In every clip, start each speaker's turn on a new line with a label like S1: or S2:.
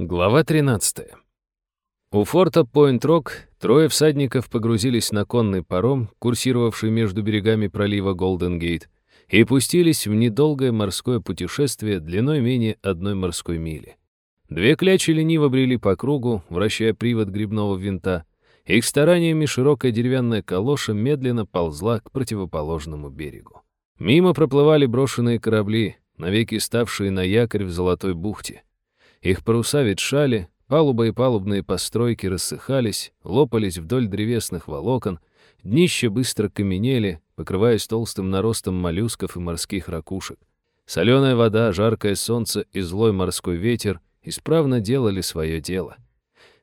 S1: Глава 13. У форта Пойнт-Рок трое всадников погрузились на конный паром, курсировавший между берегами пролива Голден-Гейт, и пустились в недолгое морское путешествие длиной менее одной морской мили. Две клячи лениво брели по кругу, вращая привод грибного винта. Их стараниями широкая деревянная калоша медленно ползла к противоположному берегу. Мимо проплывали брошенные корабли, навеки ставшие на якорь в Золотой бухте. Их паруса ветшали, палуба и палубные постройки рассыхались, лопались вдоль древесных волокон, днища быстро каменели, покрываясь толстым наростом моллюсков и морских ракушек. Соленая вода, жаркое солнце и злой морской ветер исправно делали свое дело.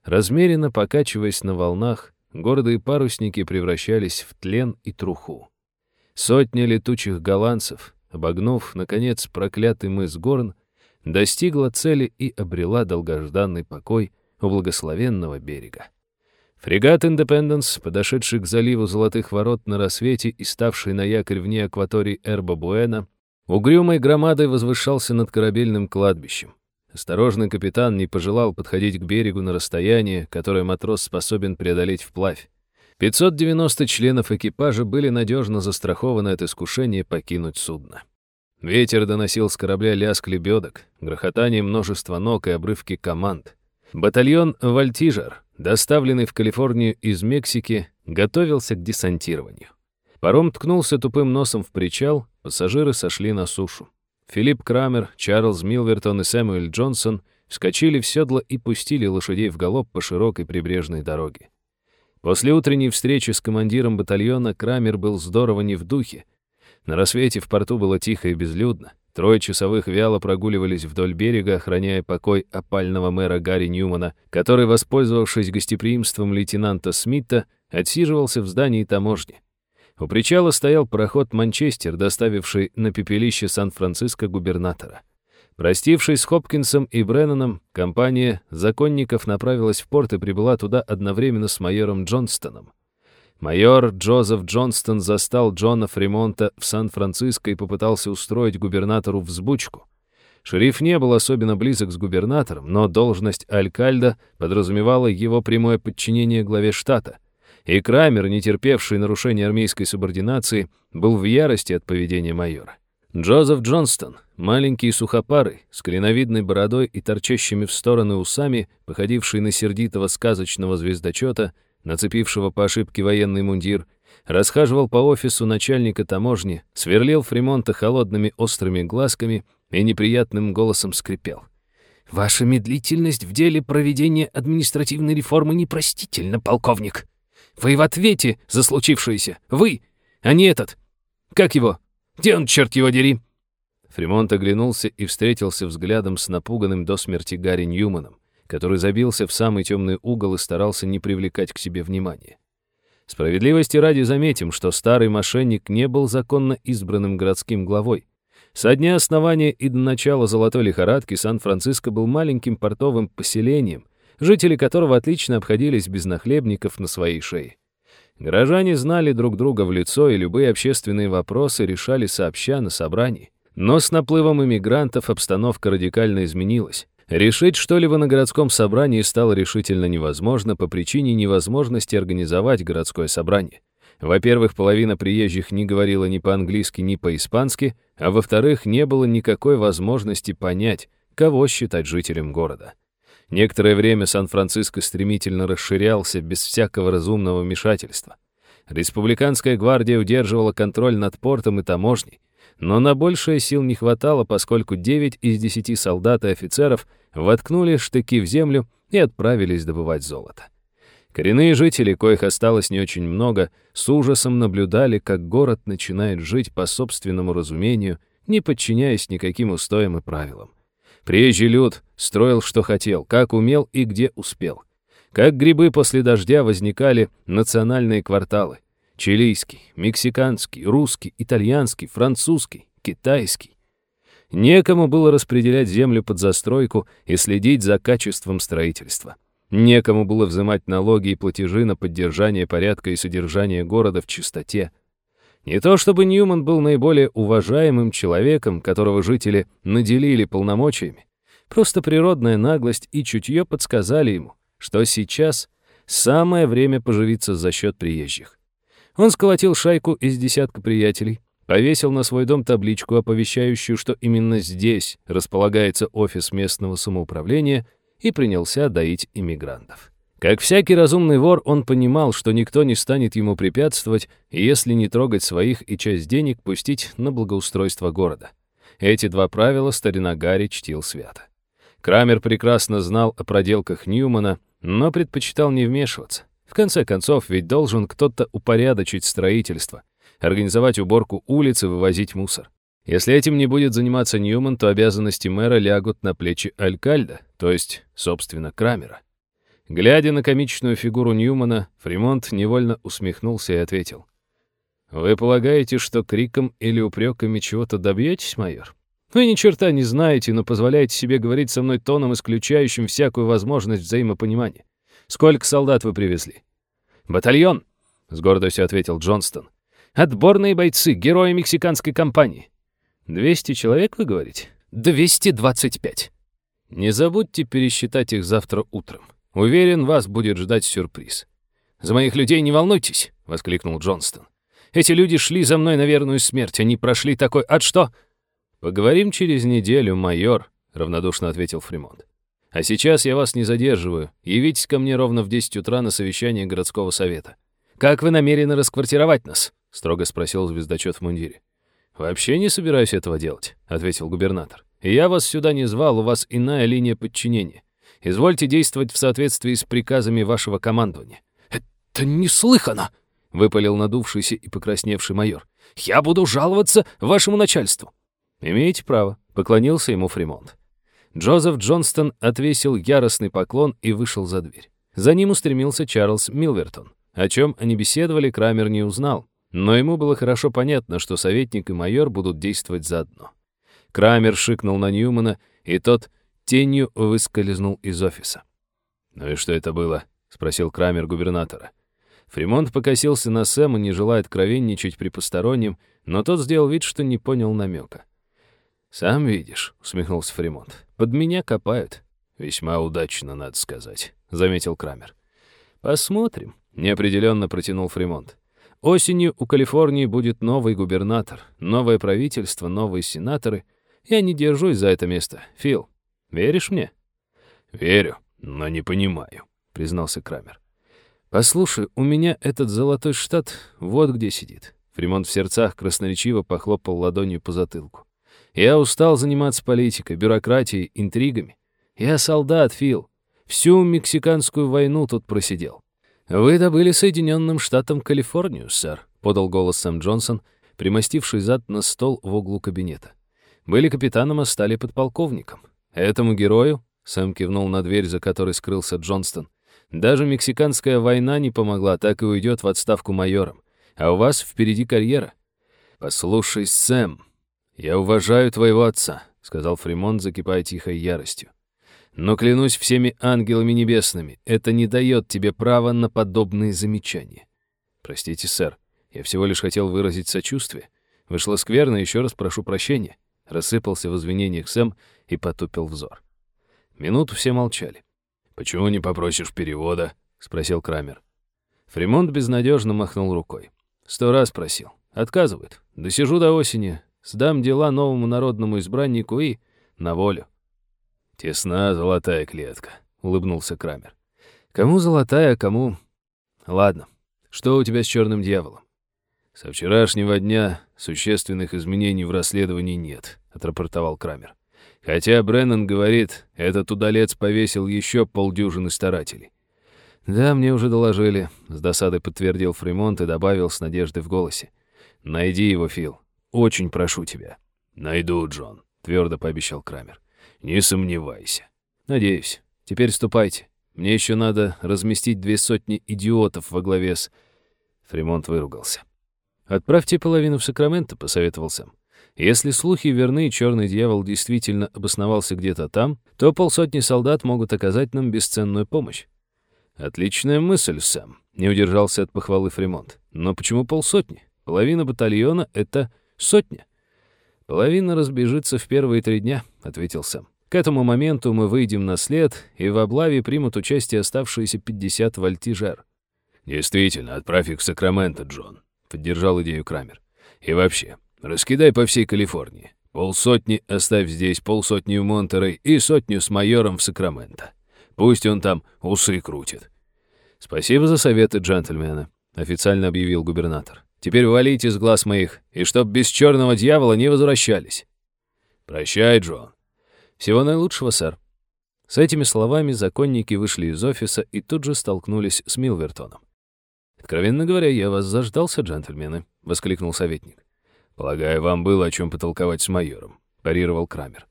S1: Размеренно покачиваясь на волнах, гордые парусники превращались в тлен и труху. Сотни летучих голландцев, обогнув, наконец, проклятый мыс Горн, достигла цели и обрела долгожданный покой у благословенного берега. Фрегат «Индепенденс», подошедший к заливу Золотых Ворот на рассвете и ставший на якорь вне акватории Эрба-Буэна, угрюмой громадой возвышался над корабельным кладбищем. Осторожный капитан не пожелал подходить к берегу на расстояние, которое матрос способен преодолеть вплавь. 590 членов экипажа были надежно застрахованы от искушения покинуть судно. Ветер доносил с корабля лязг лебедок, грохотание множества ног и обрывки команд. Батальон «Вальтижер», доставленный в Калифорнию из Мексики, готовился к десантированию. Паром ткнулся тупым носом в причал, пассажиры сошли на сушу. Филипп Крамер, Чарльз Милвертон и Сэмюэль Джонсон вскочили в седло и пустили лошадей в галоп по широкой прибрежной дороге. После утренней встречи с командиром батальона Крамер был здорово не в духе, на рассвете в порту было тихо и безлюдно. Трое часовых вяло прогуливались вдоль берега, охраняя покой опального мэра Гарри Ньюмана, который, воспользовавшись гостеприимством лейтенанта Смита, отсиживался в здании таможни. У причала стоял пароход «Манчестер», доставивший на пепелище Сан-Франциско губернатора. Простившись с Хопкинсом и Бренноном, компания законников направилась в порт и прибыла туда одновременно с майором Джонстоном. Майор Джозеф Джонстон застал Джона Фримонта в Сан-Франциско и попытался устроить губернатору взбучку. Шериф не был особенно близок с губернатором, но должность алькальда подразумевала его прямое подчинение главе штата. И Крамер, не терпевший нарушения армейской субординации, был в ярости от поведения майора. Джозеф Джонстон, маленький и сухопарый, с клиновидной бородой и торчащими в стороны усами, походивший на сердитого сказочного звездочета, нацепившего по ошибке военный мундир, расхаживал по офису начальника таможни, сверлил Фримонта холодными острыми глазками и неприятным голосом скрипел. «Ваша медлительность в деле проведения административной реформы непростительна, полковник. Вы в ответе за случившееся. Вы, а не этот. Как его? Где он, черт его дери?» Фримонт оглянулся и встретился взглядом с напуганным до смерти Гарри Ньюманом который забился в самый темный угол и старался не привлекать к себе внимания. Справедливости ради заметим, что старый мошенник не был законно избранным городским главой. Со дня основания и до начала золотой лихорадки Сан-Франциско был маленьким портовым поселением, жители которого отлично обходились без нахлебников на своей шее. Горожане знали друг друга в лицо, и любые общественные вопросы решали сообща на собрании. Но с наплывом иммигрантов обстановка радикально изменилась. Решить что-либо на городском собрании стало решительно невозможно по причине невозможности организовать городское собрание. Во-первых, половина приезжих не говорила ни по-английски, ни по-испански, а во-вторых, не было никакой возможности понять, кого считать жителем города. Некоторое время Сан-Франциско стремительно расширялся без всякого разумного вмешательства. Республиканская гвардия удерживала контроль над портом и таможней, но на большее сил не хватало, поскольку 9 из 10 солдат и офицеров воткнули штыки в землю и отправились добывать золото. Коренные жители, коих осталось не очень много, с ужасом наблюдали, как город начинает жить по собственному разумению, не подчиняясь никаким устоям и правилам. Приезжий люд строил, что хотел, как умел и где успел. Как грибы после дождя возникали национальные кварталы. Чилийский, мексиканский, русский, итальянский, французский, китайский. Некому было распределять землю под застройку и следить за качеством строительства. Некому было взимать налоги и платежи на поддержание порядка и содержание города в чистоте. Не то чтобы Ньюман был наиболее уважаемым человеком, которого жители наделили полномочиями. Просто природная наглость и чутье подсказали ему, что сейчас самое время поживиться за счет приезжих. Он сколотил шайку из десятка приятелей, повесил на свой дом табличку, оповещающую, что именно здесь располагается офис местного самоуправления, и принялся доить иммигрантов. Как всякий разумный вор, он понимал, что никто не станет ему препятствовать, если не трогать своих и часть денег пустить на благоустройство города. Эти два правила старина Гарри чтил свято. Крамер прекрасно знал о проделках Ньюмана, но предпочитал не вмешиваться. В конце концов, ведь должен кто-то упорядочить строительство, организовать уборку улиц и вывозить мусор. Если этим не будет заниматься Ньюман, то обязанности мэра лягут на плечи Алькальда, то есть, собственно, Крамера. Глядя на комичную фигуру Ньюмана, Фримонт невольно усмехнулся и ответил. «Вы полагаете, что криком или упреками чего-то добьетесь, майор? Вы ни черта не знаете, но позволяете себе говорить со мной тоном, исключающим всякую возможность взаимопонимания. Сколько солдат вы привезли?» «Батальон», — с гордостью ответил Джонстон. «Отборные бойцы, герои мексиканской кампании». «Двести человек, вы говорите?» «Двести двадцать пять». «Не забудьте пересчитать их завтра утром. Уверен, вас будет ждать сюрприз. «За моих людей не волнуйтесь!» — воскликнул Джонстон. «Эти люди шли за мной на верную смерть. Они прошли такой ад, что...» «Поговорим через неделю, майор», — равнодушно ответил Фримонт. «А сейчас я вас не задерживаю. Явитесь ко мне ровно в 10 утра на совещание городского совета». «Как вы намерены расквартировать нас?» — строго спросил звездочет в мундире. «Вообще не собираюсь этого делать», — ответил губернатор. «Я вас сюда не звал, у вас иная линия подчинения. Извольте действовать в соответствии с приказами вашего командования». «Это неслыханно!» — выпалил надувшийся и покрасневший майор. «Я буду жаловаться вашему начальству». «Имеете право», — поклонился ему Фримонт. Джозеф Джонстон отвесил яростный поклон и вышел за дверь. За ним устремился Чарльз Милвертон. О чем они беседовали, Крамер не узнал, но ему было хорошо понятно, что советник и майор будут действовать заодно. Крамер шикнул на Ньюмана, и тот тенью выскользнул из офиса. «Ну и что это было?» — спросил Крамер губернатора. Фримонт покосился на Сэма, не желая откровенничать при постороннем, но тот сделал вид, что не понял намека. «Сам видишь», — усмехнулся Фримонт, — «под меня копают». «Весьма удачно, надо сказать», — заметил Крамер. «Посмотрим», — неопределенно протянул Фримонт. «Осенью у Калифорнии будет новый губернатор, новое правительство, новые сенаторы. Я не держусь за это место. Фил, Веришь мне?» «Верю, но не понимаю», — признался Крамер. «Послушай, у меня этот золотой штат вот где сидит». Фримонт в сердцах красноречиво похлопал ладонью по затылку. «Я устал заниматься политикой, бюрократией, интригами. Я солдат, Фил. Всю мексиканскую войну тут просидел». «Вы добыли Соединенным Штатам Калифорнию, сэр», — подал голос Сэм Джонсон, примостивший зад на стол в углу кабинета. «Были капитаном, а стали подполковником. Этому герою, Сэм кивнул на дверь, за которой скрылся Джонстон, даже мексиканская война не помогла, так и уйдет в отставку майором. А у вас впереди карьера. Послушай, Сэм, я уважаю твоего отца, сказал Фримон, закипая тихой яростью. Но клянусь всеми ангелами небесными, это не дает тебе права на подобные замечания. Простите, сэр, я всего лишь хотел выразить сочувствие. Вышло скверно, еще раз прошу прощения. Рассыпался в извинениях Сэм и потупил взор. Минуту все молчали. «Почему не попросишь перевода?» — спросил Крамер. Фримонт безнадежно махнул рукой. «Сто раз просил. Отказывают. Досижу до осени, сдам дела новому народному избраннику и на волю». «Тесна золотая клетка», — улыбнулся Крамер. «Кому золотая, а кому...» «Ладно. Что у тебя с черным дьяволом?» «Со вчерашнего дня существенных изменений в расследовании нет», — отрапортовал Крамер. «Хотя Бреннан говорит, этот удалец повесил еще полдюжины старателей». «Да, мне уже доложили», — с досадой подтвердил Фримонт и добавил с надеждой в голосе. «Найди его, Фил. Очень прошу тебя». «Найду, Джон», — твердо пообещал Крамер. «Не сомневайся». «Надеюсь. Теперь ступайте. Мне еще надо разместить две сотни идиотов во главе с...» Фримонт выругался. «Отправьте половину в Сакраменто», — посоветовал Сэм. «Если слухи верны, и черный дьявол действительно обосновался где-то там, то полсотни солдат могут оказать нам бесценную помощь». «Отличная мысль, Сэм», — не удержался от похвалы Фримонт. «Но почему полсотни? Половина батальона — это сотня». «Половина разбежится в первые три дня», — ответил Сэм. К этому моменту мы выйдем на след, и в облаве примут участие оставшиеся 50 вольтижер.
S2: «Действительно, отправь их в Сакраменто, Джон», — поддержал идею Крамер. «И вообще, раскидай по всей Калифорнии. Полсотни оставь здесь, полсотни в Монтерей и сотню с майором в Сакраменто. Пусть он там усы крутит».
S1: «Спасибо за советы, джентльмены», — официально объявил губернатор. «Теперь валите из глаз моих, и чтоб без черного дьявола не возвращались».
S2: «Прощай, Джон».
S1: «Всего наилучшего, сэр». С этими словами законники вышли из офиса и тут же столкнулись с Милвертоном. «Откровенно говоря, я вас заждался, джентльмены», — воскликнул советник.
S2: «Полагаю, вам было о чем потолковать с майором», — парировал Крамер.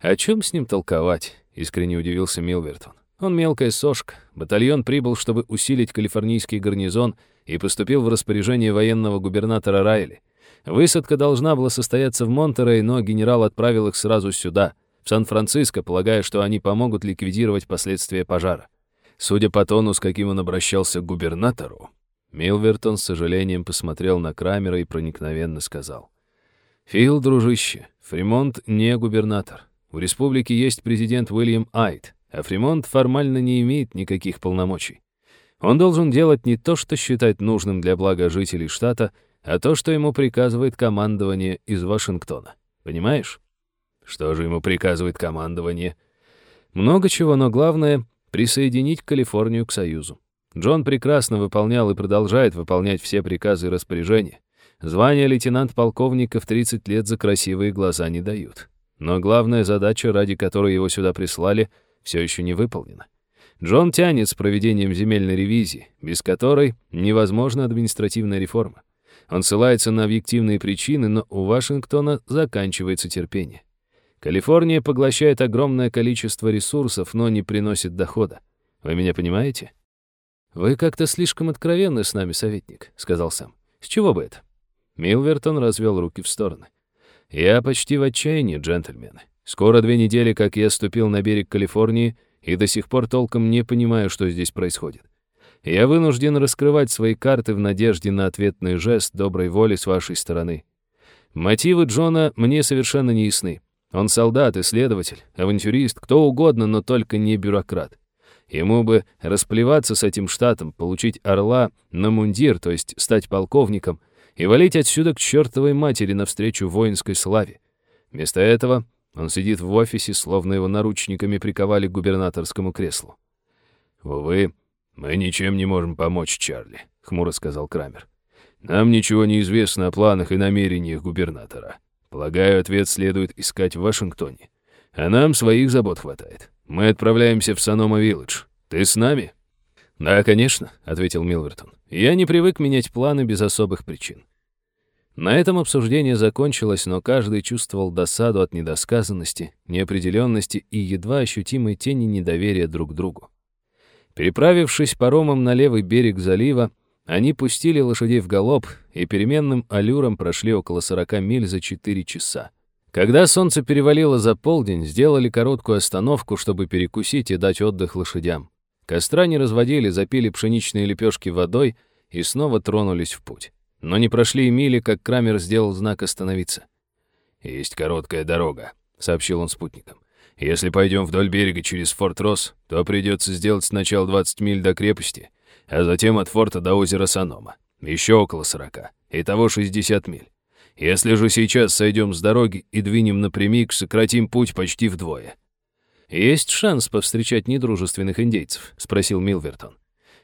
S1: «О чем с ним толковать?» — искренне удивился Милвертон. «Он мелкая сошка. Батальон прибыл, чтобы усилить калифорнийский гарнизон и поступил в распоряжение военного губернатора Райли. Высадка должна была состояться в Монтерей, но генерал отправил их сразу сюда, в Сан-Франциско, полагая, что они помогут ликвидировать последствия пожара. Судя по тону, с каким он обращался к губернатору, Милвертон с сожалением посмотрел на Крамера и проникновенно сказал. «Фил, дружище, Фримонт не губернатор. У республики есть президент Уильям Айд, а Фримонт формально не имеет никаких полномочий. Он должен делать не то, что считает нужным для блага жителей штата, а то, что ему приказывает командование из Вашингтона. Понимаешь?
S2: Что же ему приказывает командование?
S1: Много чего, но главное — присоединить Калифорнию к Союзу. Джон прекрасно выполнял и продолжает выполнять все приказы и распоряжения. Звание лейтенант-полковника в 30 лет за красивые глаза не дают. Но главная задача, ради которой его сюда прислали, все еще не выполнена. Джон тянет с проведением земельной ревизии, без которой невозможна административная реформа. Он ссылается на объективные причины, но у Вашингтона заканчивается терпение. Калифорния поглощает огромное количество ресурсов, но не приносит дохода. Вы меня понимаете? «Вы как-то слишком откровенны с нами, советник», — сказал сам. «С чего бы это?» Милвертон развел руки в стороны. «Я почти в отчаянии, джентльмены. Скоро две недели, как я ступил на берег Калифорнии, и до сих пор толком не понимаю, что здесь происходит. Я вынужден раскрывать свои карты в надежде на ответный жест доброй воли с вашей стороны. Мотивы Джона мне совершенно не ясны. Он солдат, исследователь, авантюрист, кто угодно, но только не бюрократ. Ему бы расплеваться с этим штатом, получить орла на мундир, то есть стать полковником, и валить отсюда к чертовой матери навстречу воинской славе. Вместо этого он сидит в офисе, словно его наручниками приковали к губернаторскому креслу.
S2: «Увы, мы ничем не можем помочь, Чарли», — хмуро сказал Крамер. «Нам ничего не известно о планах и намерениях губернатора. Полагаю, ответ следует искать в Вашингтоне. А нам своих забот хватает. Мы отправляемся в Санома-Вилледж. Ты с нами?»
S1: «Да, конечно», — ответил Милвертон. «Я не привык менять планы без особых причин». На этом обсуждение закончилось, но каждый чувствовал досаду от недосказанности, неопределенности и едва ощутимой тени недоверия друг к другу. Переправившись паромом на левый берег залива, они пустили лошадей в галоп и переменным аллюром прошли около 40 миль за 4 часа. Когда солнце перевалило за полдень, сделали короткую остановку, чтобы перекусить и дать отдых лошадям. Костра не разводили, запили пшеничные лепешки водой и снова тронулись в путь. Но не прошли и мили, как Крамер сделал знак «Остановиться».
S2: «Есть короткая дорога», — сообщил он спутникам. «Если пойдем вдоль берега через Форт Росс, то придется сделать сначала 20 миль до крепости, а затем от форта до озера Санома. Еще около 40. Итого 60 миль. Если же сейчас сойдем с дороги и двинем напрямик, сократим путь почти вдвое».
S1: «Есть шанс повстречать недружественных индейцев?» — спросил Милвертон.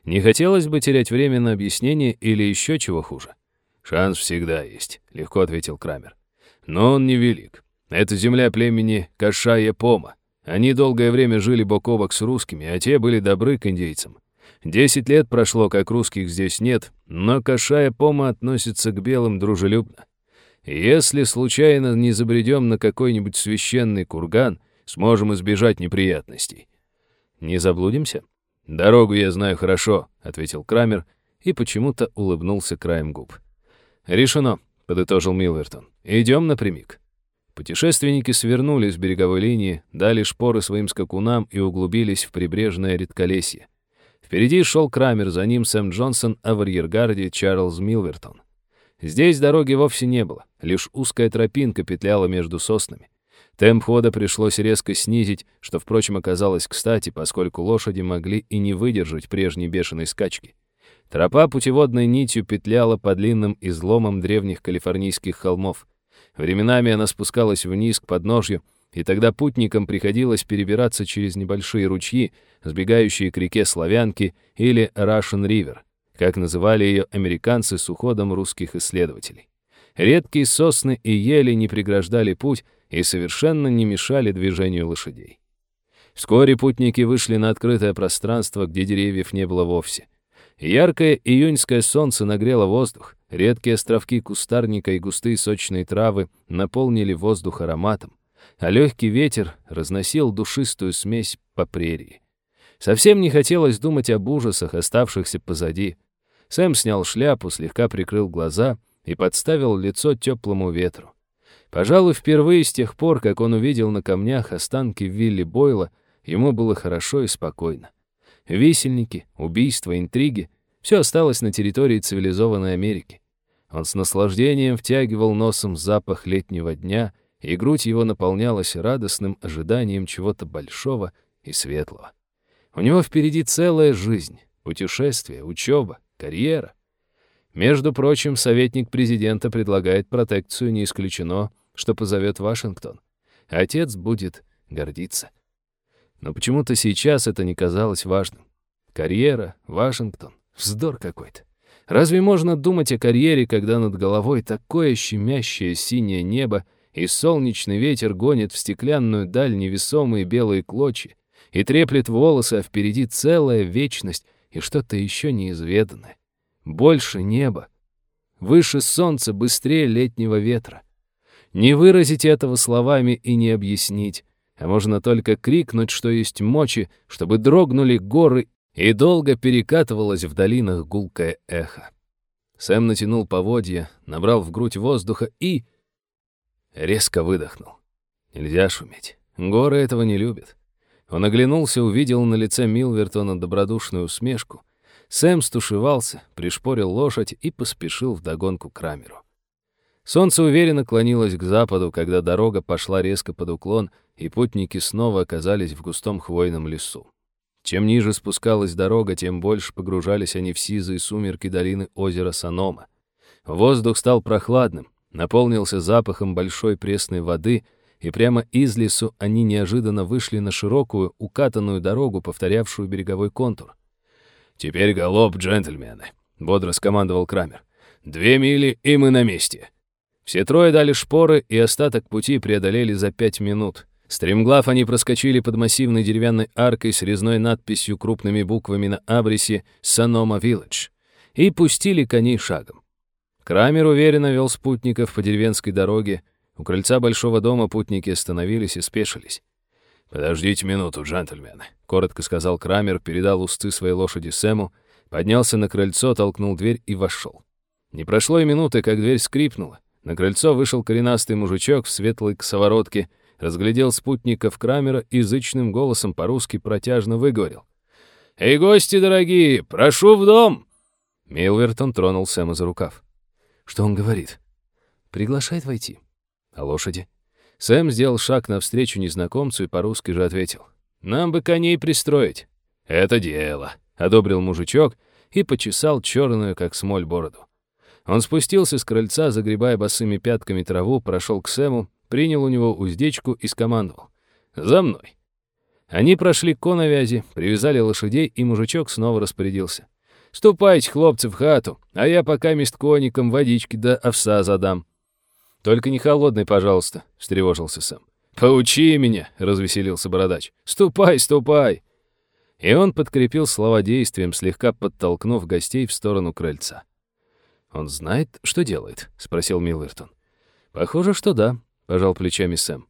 S1: «Не хотелось бы терять время на объяснение или еще чего хуже?»
S2: «Шанс всегда есть», — легко ответил Крамер. «Но он невелик. Это земля племени Кашая-Пома. Они долгое время жили бок о бок с русскими, а те были добры к индейцам. Десять лет прошло, как русских здесь нет, но Кашая-Пома относится к белым дружелюбно. Если случайно не забредем на какой-нибудь священный курган, сможем избежать неприятностей.
S1: Не заблудимся?
S2: Дорогу я знаю хорошо, ответил
S1: Крамер и почему-то улыбнулся краем губ. Решено, подытожил Милвертон. Идем напрямик. Путешественники свернули с береговой линии, дали шпоры своим скакунам и углубились в прибрежное редколесье. Впереди шел Крамер, за ним Сэм Джонсон, а в арьергарде Чарльз Милвертон. Здесь дороги вовсе не было, лишь узкая тропинка петляла между соснами. Темп хода пришлось резко снизить, что, впрочем, оказалось кстати, поскольку лошади могли и не выдержать прежней бешеной скачки. Тропа путеводной нитью петляла по длинным изломам древних калифорнийских холмов. Временами она спускалась вниз к подножью, и тогда путникам приходилось перебираться через небольшие ручьи, сбегающие к реке Славянки или Russian River, как называли ее американцы с уходом русских исследователей. Редкие сосны и ели не преграждали путь и совершенно не мешали движению лошадей. Вскоре путники вышли на открытое пространство, где деревьев не было вовсе. Яркое июньское солнце нагрело воздух, редкие островки кустарника и густые сочные травы наполнили воздух ароматом а легкий ветер разносил душистую смесь по прерии. Совсем не хотелось думать об ужасах, оставшихся позади. Сэм снял шляпу, слегка прикрыл глаза и подставил лицо теплому ветру. Пожалуй, впервые с тех пор, как он увидел на камнях останки Вилли Бойла, ему было хорошо и спокойно. Висельники, убийства, интриги — все осталось на территории цивилизованной Америки. Он с наслаждением втягивал носом запах летнего дня и грудь его наполнялась радостным ожиданием чего-то большого и светлого. У него впереди целая жизнь, путешествие, учеба, карьера. Между прочим, советник президента предлагает протекцию, не исключено, что позовет Вашингтон. Отец будет гордиться. Но почему-то сейчас это не казалось важным. Карьера, Вашингтон, вздор какой-то. Разве можно думать о карьере, когда над головой такое щемящее синее небо, и солнечный ветер гонит в стеклянную даль невесомые белые клочья и треплет волосы, а впереди целая вечность и что-то еще неизведанное. Больше неба, выше солнца, быстрее летнего ветра. Не выразить этого словами и не объяснить, а можно только крикнуть, что есть мочи, чтобы дрогнули горы и долго перекатывалось в долинах гулкое эхо. Сэм натянул поводья, набрал в грудь воздуха и Резко выдохнул. Нельзя шуметь. Горы этого не любят. Он оглянулся, увидел на лице Милвертона добродушную усмешку. Сэм стушевался, пришпорил лошадь и поспешил вдогонку Крамеру. Солнце уверенно клонилось к западу, когда дорога пошла резко под уклон, и путники снова оказались в густом хвойном лесу. Чем ниже спускалась дорога, тем больше погружались они в сизые сумерки долины озера Санома. Воздух стал прохладным, наполнился запахом большой пресной воды, и прямо из лесу они неожиданно вышли на широкую, укатанную дорогу, повторявшую береговой контур. «Теперь галоп, джентльмены», — бодро скомандовал Крамер. «Две мили, и мы на месте». Все трое дали шпоры, и остаток пути преодолели за пять минут. Стремглав они проскочили под массивной деревянной аркой с резной надписью крупными буквами на абресе «Санома Вилледж» и пустили коней шагом. Крамер уверенно вел спутников по деревенской дороге. У крыльца большого дома путники остановились и спешились. «Подождите минуту, джентльмены», — коротко сказал Крамер, передал усты своей лошади Сэму, поднялся на крыльцо, толкнул дверь и вошел. Не прошло и минуты, как дверь скрипнула. На крыльцо вышел коренастый мужичок в светлой косоворотке, разглядел спутников Крамера и язычным голосом по-русски протяжно выговорил. «Эй, гости дорогие, прошу в дом!» Милвертон тронул Сэма за рукав. Что он говорит? Приглашает войти. А лошади? Сэм сделал шаг навстречу незнакомцу и по-русски же ответил. «Нам бы коней пристроить». «Это дело», — одобрил мужичок и почесал черную, как смоль, бороду. Он спустился с крыльца, загребая босыми пятками траву, прошел к Сэму, принял у него уздечку и скомандовал. «За мной». Они прошли к коновязи, привязали лошадей, и мужичок снова распорядился. Ступайте, хлопцы, в хату, а я пока мест коником водички да овса задам». «Только не холодный, пожалуйста», — встревожился сам. «Поучи меня», — развеселился бородач. «Ступай, ступай». И он подкрепил слова действием, слегка подтолкнув гостей в сторону крыльца. «Он знает, что делает?» — спросил Миллертон. «Похоже, что да», — пожал плечами Сэм.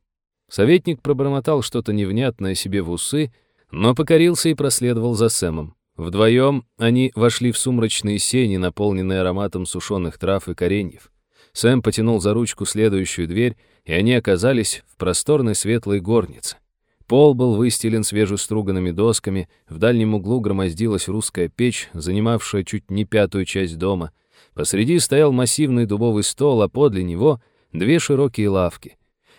S1: Советник пробормотал что-то невнятное себе в усы, но покорился и проследовал за Сэмом. Вдвоем они вошли в сумрачные сени, наполненные ароматом сушеных трав и кореньев. Сэм потянул за ручку следующую дверь, и они оказались в просторной светлой горнице. Пол был выстелен свежеструганными досками, в дальнем углу громоздилась русская печь, занимавшая чуть не пятую часть дома. Посреди стоял массивный дубовый стол, а подле него — две широкие лавки.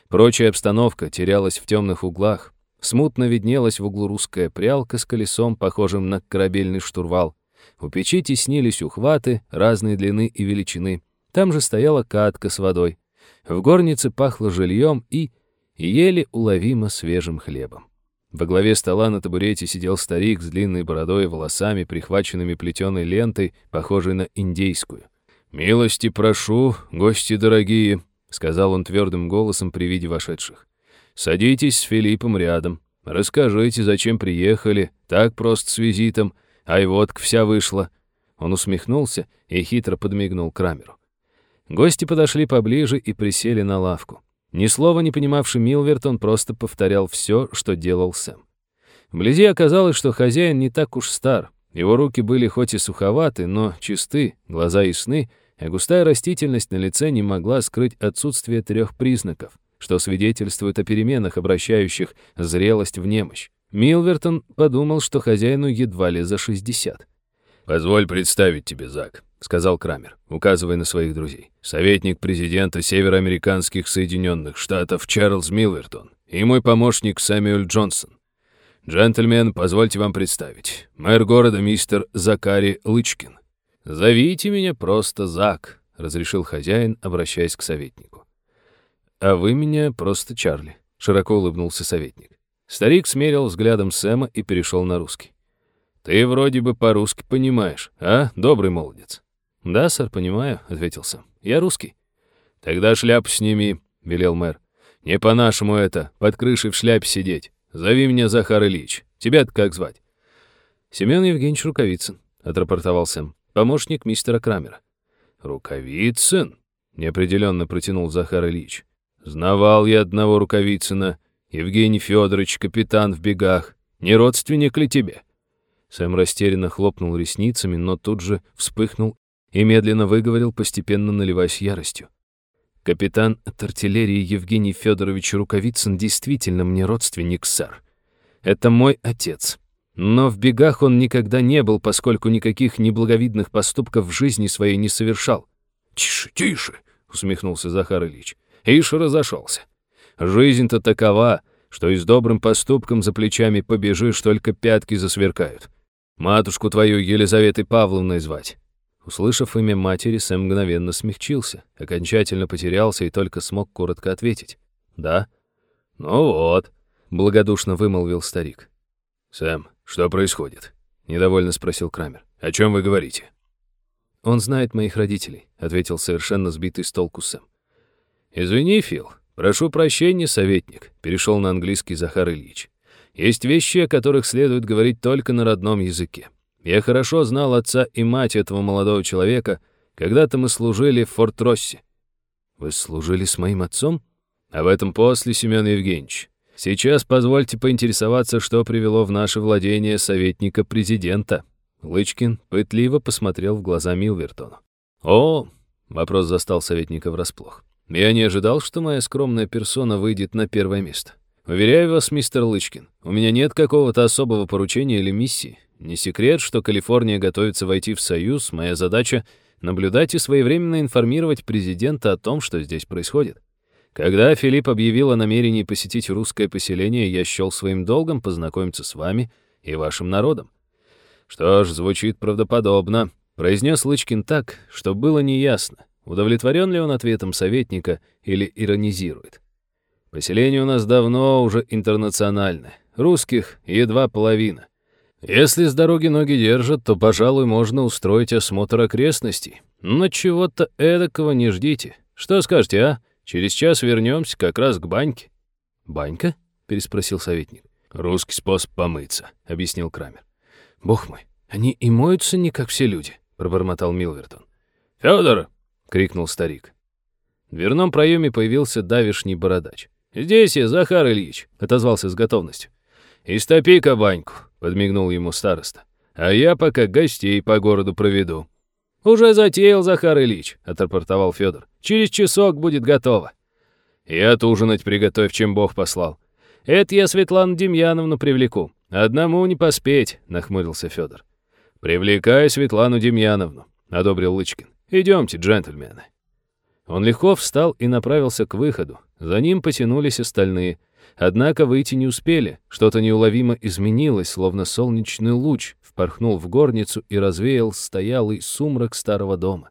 S1: Прочая обстановка терялась в темных углах. Смутно виднелась в углу русская прялка с колесом, похожим на корабельный штурвал. У печи теснились ухваты разной длины и величины. Там же стояла катка с водой. В горнице пахло жильем и еле уловимо свежим хлебом. Во главе стола на табурете сидел старик с длинной бородой и волосами, прихваченными плетеной лентой, похожей на индейскую. «Милости прошу, гости дорогие», — сказал он твердым голосом при виде вошедших. «Садитесь с Филиппом рядом. Расскажите, зачем приехали, так просто с визитом, а и водка вся вышла». Он усмехнулся и хитро подмигнул Крамеру. Гости подошли поближе и присели на лавку. Ни слова не понимавший Милверт, он просто повторял все, что делал Сэм. Вблизи оказалось, что хозяин не так уж стар. Его руки были хоть и суховаты, но чисты, глаза ясны, а густая растительность на лице не могла скрыть отсутствие трех признаков, что свидетельствует о переменах, обращающих зрелость в немощь. Милвертон подумал, что хозяину едва ли за 60.
S2: «Позволь представить тебе, Зак», — сказал Крамер, указывая на своих друзей. «Советник президента Североамериканских Соединенных Штатов Чарльз Милвертон и мой помощник Сэмюэль Джонсон. Джентльмен, позвольте вам представить. Мэр города мистер Закари Лычкин.
S1: «Зовите меня просто Зак», — разрешил хозяин, обращаясь к советнику. «А вы меня просто Чарли», — широко улыбнулся советник. Старик смерил взглядом Сэма и перешел на русский. «Ты вроде бы по-русски понимаешь, а, добрый молодец?» «Да, сэр, понимаю», — ответил Сэм. «Я русский».
S2: «Тогда шляпу сними», — велел мэр. «Не по-нашему это, под крышей в шляпе сидеть. Зови меня Захар Ильич. Тебя-то как звать?»
S1: «Семен Евгеньевич Рукавицын», — отрапортовал Сэм. «Помощник мистера Крамера».
S2: «Рукавицын?» — неопределенно протянул Захар Ильич. «Знавал я одного Рукавицына. Евгений Федорович, капитан в бегах. Не родственник ли тебе?»
S1: Сэм растерянно хлопнул ресницами, но тут же вспыхнул и медленно выговорил, постепенно наливаясь яростью. «Капитан от артиллерии Евгений Федорович Рукавицын действительно мне родственник, сэр. Это мой отец. Но в бегах он никогда не был, поскольку никаких неблаговидных поступков в жизни своей не совершал».
S2: «Тише, тише!» — усмехнулся Захар Ильич.
S1: «Ишь разошелся. Жизнь-то такова, что и с добрым поступком за плечами побежишь, только пятки засверкают. Матушку твою Елизаветой Павловной звать». Услышав имя матери, Сэм мгновенно смягчился, окончательно потерялся и только смог коротко ответить. «Да».
S2: «Ну вот», —
S1: благодушно вымолвил старик.
S2: «Сэм, что происходит?» — недовольно спросил Крамер. «О чем вы говорите?»
S1: «Он знает моих родителей», — ответил совершенно сбитый с толку Сэм.
S2: «Извини, Фил. Прошу прощения, советник», — перешел на английский Захар Ильич. Есть вещи, о которых следует говорить только на родном языке. Я хорошо знал отца и мать этого молодого человека. Когда-то мы служили в Форт-Россе.
S1: Вы служили с моим отцом?
S2: А в этом после, Семен Евгеньевич. Сейчас позвольте поинтересоваться, что привело в наше владение советника президента.
S1: Лычкин пытливо посмотрел в глаза Милвертону.
S2: «О!» — вопрос застал советника врасплох. «Я не ожидал, что моя скромная персона выйдет на первое место. Уверяю вас, мистер Лычкин, у меня нет какого-то особого поручения или миссии. Не секрет, что Калифорния готовится войти в Союз. Моя задача — наблюдать и своевременно информировать президента о том, что здесь происходит. Когда Филипп объявил о намерении посетить русское поселение, я счел своим долгом познакомиться с вами и вашим народом. Что ж, звучит правдоподобно, произнес Лычкин так, что было неясно, удовлетворен ли он ответом советника или иронизирует. Поселение у нас давно уже интернациональное. Русских едва половина. Если с дороги ноги держат, то, пожалуй, можно устроить осмотр окрестностей. Но чего-то эдакого не ждите. Что скажете, а? Через час вернемся как раз к баньке».
S1: «Банька?» — переспросил советник.
S2: «Русский способ помыться», — объяснил Крамер.
S1: «Бог мой, они и моются не как все люди», — пробормотал Милвертон.
S2: «Фёдор!» — крикнул старик. В дверном проеме появился давишний бородач. «Здесь я, Захар Ильич», — отозвался с готовностью. «Истопи-ка баньку», — подмигнул ему староста. «А я пока гостей по городу проведу». «Уже затеял, Захар Ильич», — отрапортовал Федор. «Через часок будет готово». «И отужинать приготовь, чем Бог послал». «Это я Светлану Демьяновну привлеку. Одному не поспеть», — нахмурился Федор. «Привлекай Светлану Демьяновну», — одобрил Лычкин. «Идемте, джентльмены».
S1: Он легко встал и направился к выходу. За ним потянулись остальные. Однако выйти не успели. Что-то неуловимо изменилось, словно солнечный луч впорхнул в горницу и развеял стоялый сумрак старого дома.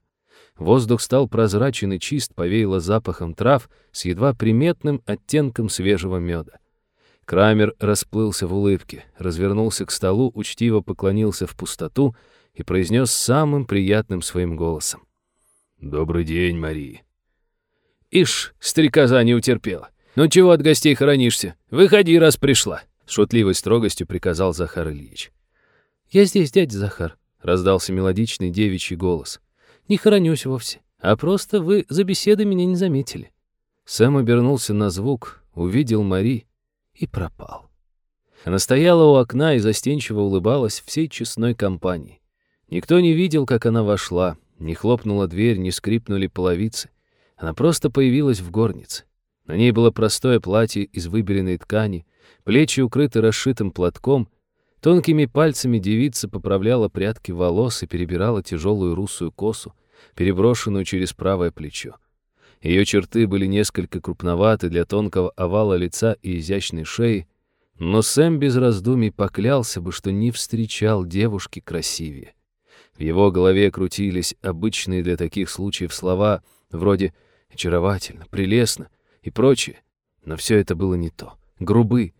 S1: Воздух стал прозрачен и чист, повеяло запахом трав с едва приметным оттенком свежего меда. Крамер расплылся в улыбке, развернулся к столу, учтиво поклонился в пустоту и произнес самым приятным своим голосом. «Добрый день, Мария».
S2: «Ишь, стрекоза не утерпела. Ну чего от гостей хоронишься? Выходи, раз пришла», — шутливой строгостью приказал Захар Ильич.
S3: «Я здесь, дядя Захар», — раздался мелодичный девичий голос. Не хоронюсь вовсе, а просто вы за беседой меня не заметили».
S1: Сэм обернулся на звук, увидел Мари и пропал. Она стояла у окна и застенчиво улыбалась всей честной компании. Никто не видел, как она вошла, не хлопнула дверь, не скрипнули половицы. Она просто появилась в горнице. На ней было простое платье из выбеленной ткани, плечи укрыты расшитым платком, тонкими пальцами девица поправляла прядки волос и перебирала тяжелую русую косу, переброшенную через правое плечо. Ее черты были несколько крупноваты для тонкого овала лица и изящной шеи, но Сэм без раздумий поклялся бы, что не встречал девушки красивее. В его голове крутились обычные для таких случаев слова вроде «очаровательно», «прелестно» и прочее, но все это было не то. Грубы,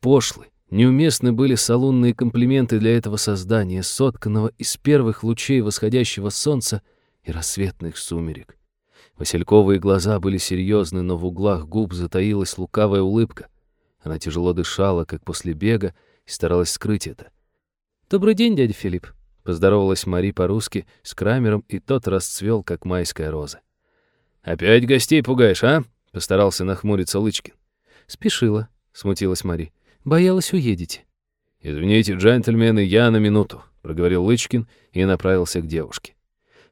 S1: пошлы, неуместны были салунные комплименты для этого создания, сотканного из первых лучей восходящего солнца и рассветных сумерек. Васильковые глаза были серьезны, но в углах губ затаилась лукавая улыбка. Она тяжело дышала, как после бега, и старалась скрыть это.
S3: «Добрый день, дядя Филипп», —
S1: поздоровалась Мари по-русски с Крамером, и тот расцвел, как майская роза.
S2: «Опять гостей пугаешь, а?» — постарался нахмуриться Лычкин.
S3: «Спешила», — смутилась Мари. «Боялась, уедете».
S2: «Извините, джентльмены, я на минуту», — проговорил Лычкин и направился к девушке.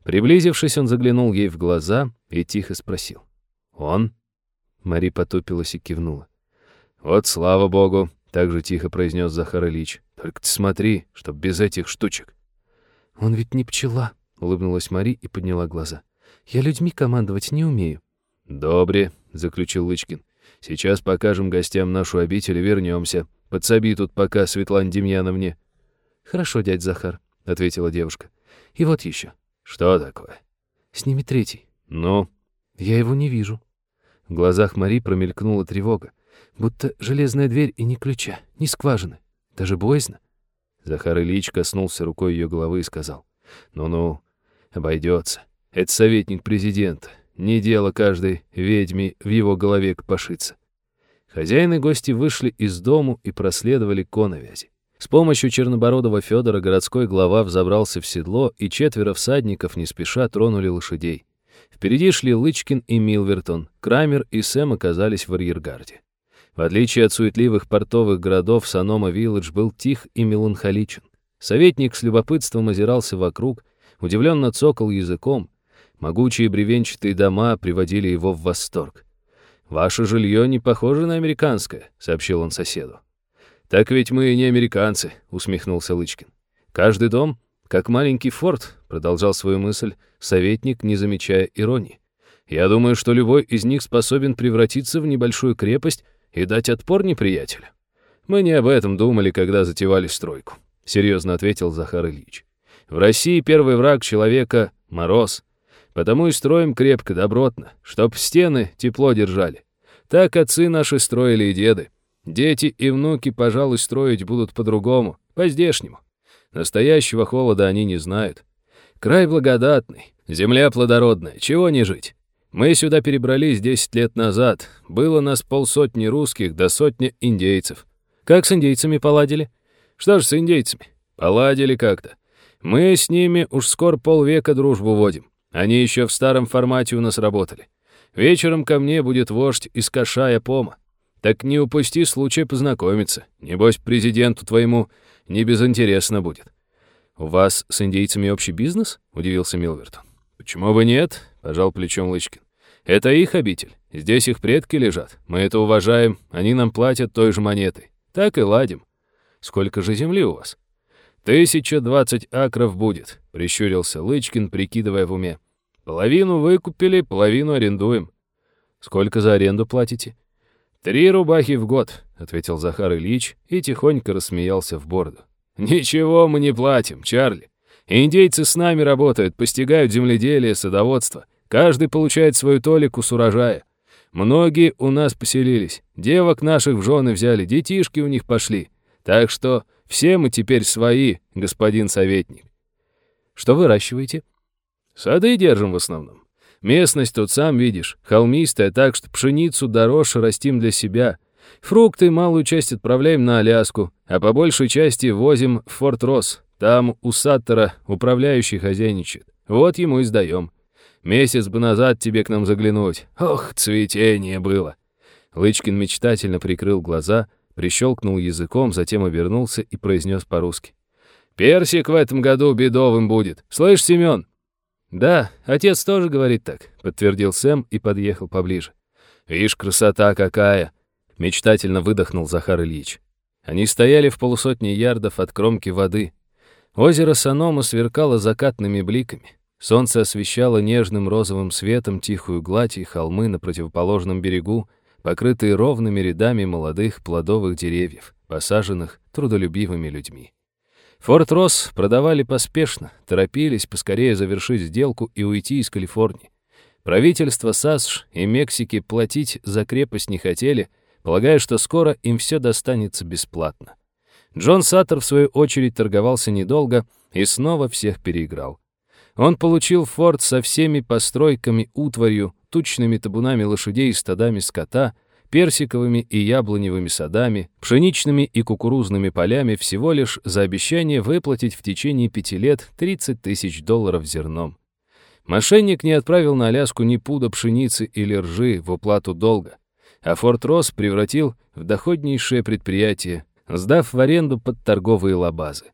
S2: Приблизившись, он заглянул ей в глаза и тихо спросил. «Он?»
S1: Мари потупилась и кивнула.
S2: «Вот слава богу», — так же тихо произнес Захар Ильич. «Только ты смотри, чтоб без этих штучек».
S3: «Он ведь не пчела», — улыбнулась Мари и подняла глаза. «Я людьми командовать не умею».
S2: «Добре», — заключил Лычкин. «Сейчас покажем гостям нашу обитель и вернемся. Подсоби тут пока Светлане Демьяновне».
S3: «Хорошо, дядь Захар», — ответила девушка. «И вот еще.
S2: «Что такое?»
S3: «С ними третий».
S2: «Ну?»
S3: «Я его не вижу».
S1: В глазах Мари промелькнула тревога. Будто железная дверь и ни ключа, ни скважины. Даже боязно.
S2: Захар Ильич коснулся рукой ее головы и сказал. «Ну-ну, обойдется. Это советник президента. Не дело каждой ведьме в его голове копошиться». Хозяин и гости вышли из дому и проследовали коновязи. С помощью чернобородого Федора городской глава взобрался в седло, и четверо всадников не спеша тронули лошадей. Впереди шли Лычкин и Милвертон, Крамер и Сэм оказались в арьергарде. В отличие от суетливых портовых городов, Санома-Вилледж был тих и меланхоличен. Советник с любопытством озирался вокруг, удивленно цокал языком. Могучие бревенчатые дома приводили его в восторг. «Ваше жилье не похоже на американское», — сообщил он соседу. «Так ведь мы не американцы», — усмехнулся Лычкин. «Каждый дом, как маленький форт», — продолжал свою мысль советник, не замечая иронии. «Я думаю, что любой из них способен превратиться в небольшую крепость и дать отпор неприятелю». «Мы не об этом думали, когда затевали стройку», — серьезно ответил Захар Ильич. «В России первый враг человека — мороз. Потому и строим крепко, добротно, чтоб стены тепло держали. Так отцы наши строили и деды. Дети и внуки, пожалуй, строить будут по-другому, по-здешнему. Настоящего холода они не знают. Край благодатный, земля плодородная, чего не жить. Мы сюда перебрались 10 лет назад. Было нас полсотни русских до сотни индейцев. Как с индейцами поладили? Что ж с индейцами? Поладили как-то. Мы с ними уж скоро полвека дружбу водим. Они еще в старом формате у нас работали. Вечером ко мне будет вождь из Кашая Пома. Так не упусти случай познакомиться. Небось, президенту твоему не безинтересно будет. «У вас с индейцами общий бизнес?» — удивился Милвертон. «Почему бы нет?» — пожал плечом Лычкин. «Это их обитель. Здесь их предки лежат. Мы это уважаем. Они нам платят той же монетой. Так и ладим. Сколько же земли у вас?» «Тысяча двадцать акров будет», — прищурился Лычкин, прикидывая в уме. Половину выкупили, половину арендуем».
S1: «Сколько за аренду платите?»
S2: «Три рубахи в год», — ответил Захар Ильич и тихонько рассмеялся в бороду. «Ничего мы не платим, Чарли. Индейцы с нами работают, постигают земледелие, садоводство. Каждый получает свою толику с урожая. Многие у нас поселились, девок наших в жены взяли, детишки у них пошли. Так что все мы теперь свои, господин советник.
S1: Что выращиваете?
S2: Сады держим в основном. Местность тут сам видишь, холмистая, так что пшеницу дороже растим для себя. Фрукты малую часть отправляем на Аляску, а по большей части возим в Форт Росс. Там у Саттера управляющий хозяйничает. Вот ему и сдаем. Месяц бы назад тебе к нам заглянуть. Ох, цветение было.
S1: Лычкин мечтательно прикрыл глаза, прищелкнул языком, затем обернулся и произнес по-русски.
S2: «Персик в этом году бедовым будет. Слышь, Семен?»
S1: «Да, отец тоже говорит так», — подтвердил Сэм и подъехал поближе.
S2: «Вишь, красота какая!» — мечтательно выдохнул Захар Ильич.
S1: Они стояли в полусотни ярдов от кромки воды. Озеро Санома сверкало закатными бликами. Солнце освещало нежным розовым светом тихую гладь и холмы на противоположном берегу, покрытые ровными рядами молодых плодовых деревьев, посаженных трудолюбивыми людьми. Форт Росс продавали поспешно, торопились поскорее завершить сделку и уйти из Калифорнии. Правительство САСШ и Мексики платить за крепость не хотели, полагая, что скоро им все достанется бесплатно. Джон Саттер, в свою очередь, торговался недолго и снова всех переиграл. Он получил форт со всеми постройками, утварью, тучными табунами лошадей и стадами скота — персиковыми и яблоневыми садами, пшеничными и кукурузными полями всего лишь за обещание выплатить в течение пяти лет 30 тысяч долларов зерном. Мошенник не отправил на Аляску ни пуда пшеницы или ржи в уплату долга, а Форт Росс превратил в доходнейшее предприятие, сдав в аренду под торговые лабазы.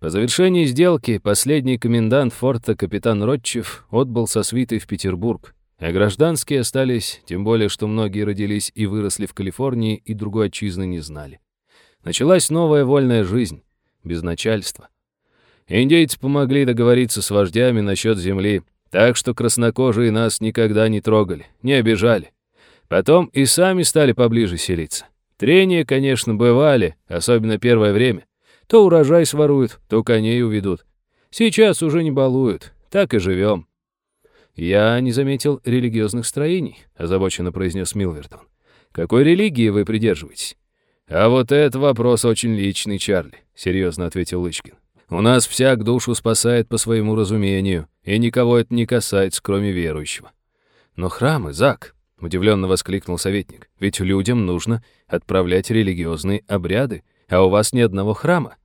S1: По завершении сделки последний комендант форта капитан Ротчев отбыл со свитой в Петербург, а гражданские остались, тем более, что многие родились и выросли в Калифорнии и другой отчизны не знали. Началась новая вольная жизнь, без начальства. Индейцы помогли договориться с вождями насчет земли, так что краснокожие нас никогда не трогали, не обижали. Потом и сами стали поближе селиться. Трения, конечно, бывали, особенно первое время. То урожай своруют, то коней уведут. Сейчас уже не балуют, так и живем.
S2: «Я не заметил религиозных строений», — озабоченно произнес Милвертон. «Какой религии вы придерживаетесь?» «А вот это вопрос очень личный, Чарли», — серьезно ответил Лычкин. «У нас всяк душу спасает по своему разумению, и никого это не касается, кроме верующего».
S1: «Но храмы, Зак», — удивленно воскликнул советник, «ведь людям нужно отправлять религиозные обряды, а у вас ни одного храма».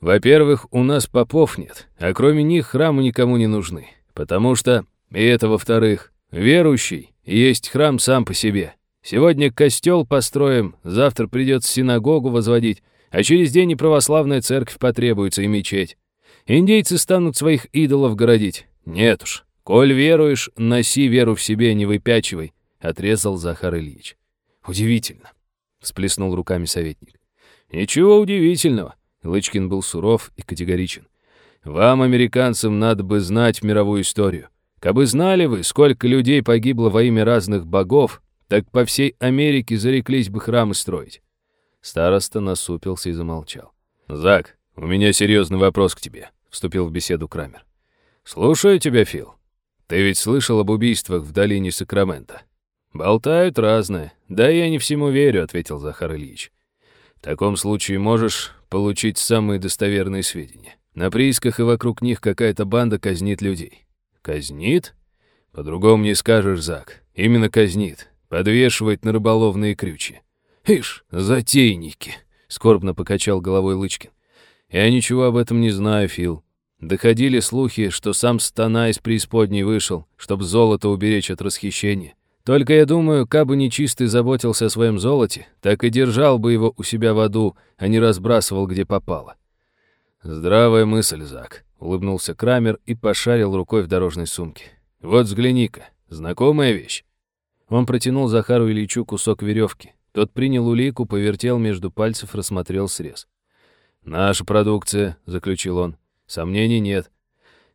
S2: «Во-первых, у нас попов нет, а кроме них храмы никому не нужны, потому что и это во-вторых. Верующий есть храм сам по себе. Сегодня костел построим, завтра придется синагогу возводить, а через день и православная церковь потребуется и мечеть. Индейцы станут своих идолов городить. Нет уж. Коль веруешь, носи веру в себе, не выпячивай, — отрезал Захар Ильич.
S1: Удивительно, — всплеснул руками советник.
S2: Ничего удивительного. Лычкин был суров и категоричен. Вам, американцам, надо бы знать мировую историю. Кабы знали вы, сколько людей погибло во имя разных богов, так по всей Америке зареклись бы храмы строить.
S1: Староста насупился и замолчал.
S2: «Зак, у меня серьезный вопрос к тебе», — вступил в беседу Крамер. «Слушаю тебя, Фил. Ты ведь слышал об убийствах в долине Сакрамента?» «Болтают разное. Да я не всему верю», — ответил Захар Ильич. «В таком случае можешь получить самые достоверные сведения. На приисках и вокруг них какая-то банда казнит людей. Казнит? По-другому не скажешь, Зак. Именно казнит. Подвешивает на рыболовные крючи. Ишь, затейники, скорбно покачал головой Лычкин. Я ничего об этом не знаю, Фил. Доходили слухи, что сам Стана из преисподней вышел, чтобы золото уберечь от расхищения. Только я думаю, кабы нечистый заботился о своем золоте, так и держал бы его у себя в аду, а не разбрасывал, где попало. Здравая мысль, Зак. Улыбнулся Крамер и пошарил рукой в дорожной сумке. «Вот взгляни-ка, знакомая вещь». Он протянул Захару Ильичу кусок веревки. Тот принял улику, повертел между пальцев, рассмотрел срез. «Наша продукция», — заключил он. «Сомнений нет».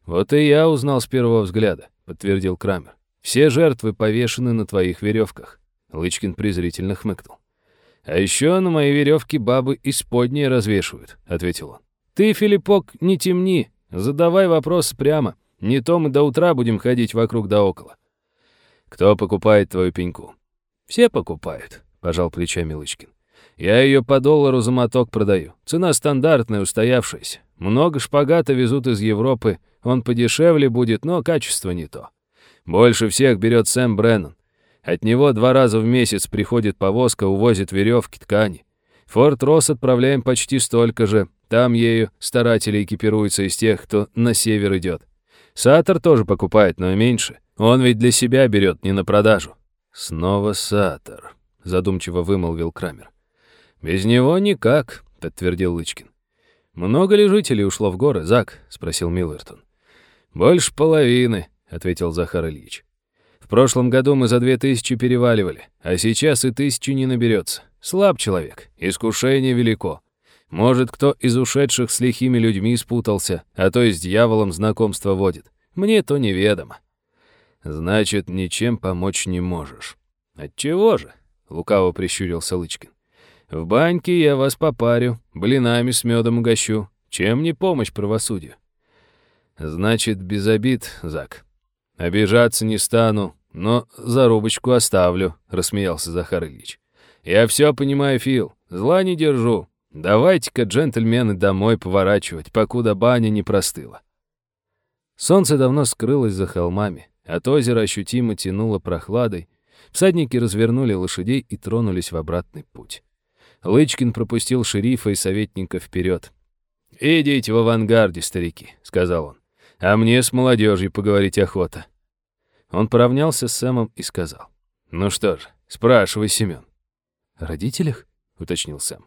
S2: «Вот и я узнал с первого взгляда», —
S1: подтвердил Крамер. «Все жертвы повешены на твоих веревках». Лычкин презрительно хмыкнул. «А еще на моей веревке бабы исподние развешивают», — ответил он. «Ты, Филиппок, не темни, задавай вопрос прямо. Не то мы до утра будем ходить вокруг да около». «Кто покупает твою пеньку?» «Все покупают», — пожал плечами Лычкин. «Я ее по доллару за моток продаю. Цена стандартная, устоявшаяся. Много шпагата везут из Европы. Он подешевле будет, но качество не то. Больше всех берет Сэм Бреннан. От него два раза в месяц приходит повозка, увозит веревки, ткани. Форт Росс отправляем почти столько же. Там ею старатели экипируются из тех, кто на север идет. Сатор тоже покупает, но меньше. Он ведь для себя берет, не на продажу. Снова Сатор, задумчиво вымолвил Крамер. Без него никак, подтвердил Лычкин. «Много ли жителей ушло в горы, Зак?» — спросил Миллертон. «Больше половины», — ответил Захар Ильич. «В прошлом году мы за две тысячи переваливали, а сейчас и тысячи не наберется. Слаб человек, искушение велико. Может, кто из ушедших с лихими людьми спутался, а то и с дьяволом знакомство водит. Мне то неведомо». «Значит, ничем помочь не можешь». «Отчего же?» — лукаво прищурился Лычкин. В баньке я вас попарю, блинами с медом угощу. Чем не помощь правосудию? Значит, без обид, Зак. Обижаться не стану, но зарубочку оставлю, рассмеялся Захар Ильич. Я все понимаю, Фил, зла не держу. Давайте-ка, джентльмены, домой поворачивать, покуда баня не простыла. Солнце давно скрылось за холмами, от озера ощутимо тянуло прохладой. Всадники развернули лошадей и тронулись в обратный путь. Лычкин пропустил шерифа и советника вперед. «Идите в авангарде, старики», — сказал он. «А мне с молодежью поговорить охота». Он поравнялся с Сэмом и сказал. «Ну что ж, спрашивай, Семен». «О родителях?» — уточнил Сэм.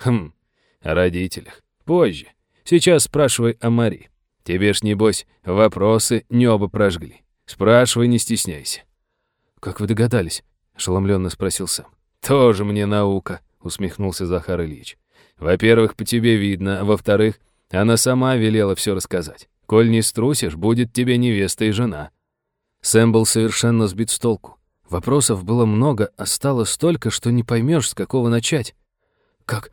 S1: «Хм, о родителях. Позже. Сейчас спрашивай о Мари. Тебе ж, небось, вопросы небо прожгли. Спрашивай, не стесняйся». «Как вы догадались?» — ошеломленно спросил Сэм. «Тоже мне наука», — усмехнулся Захар Ильич. «Во-первых, по тебе видно, а во-вторых, она сама велела все рассказать. Коль не струсишь, будет тебе невеста и жена». Сэм был совершенно сбит с толку. Вопросов было много, а стало столько, что не поймешь, с какого начать. «Как?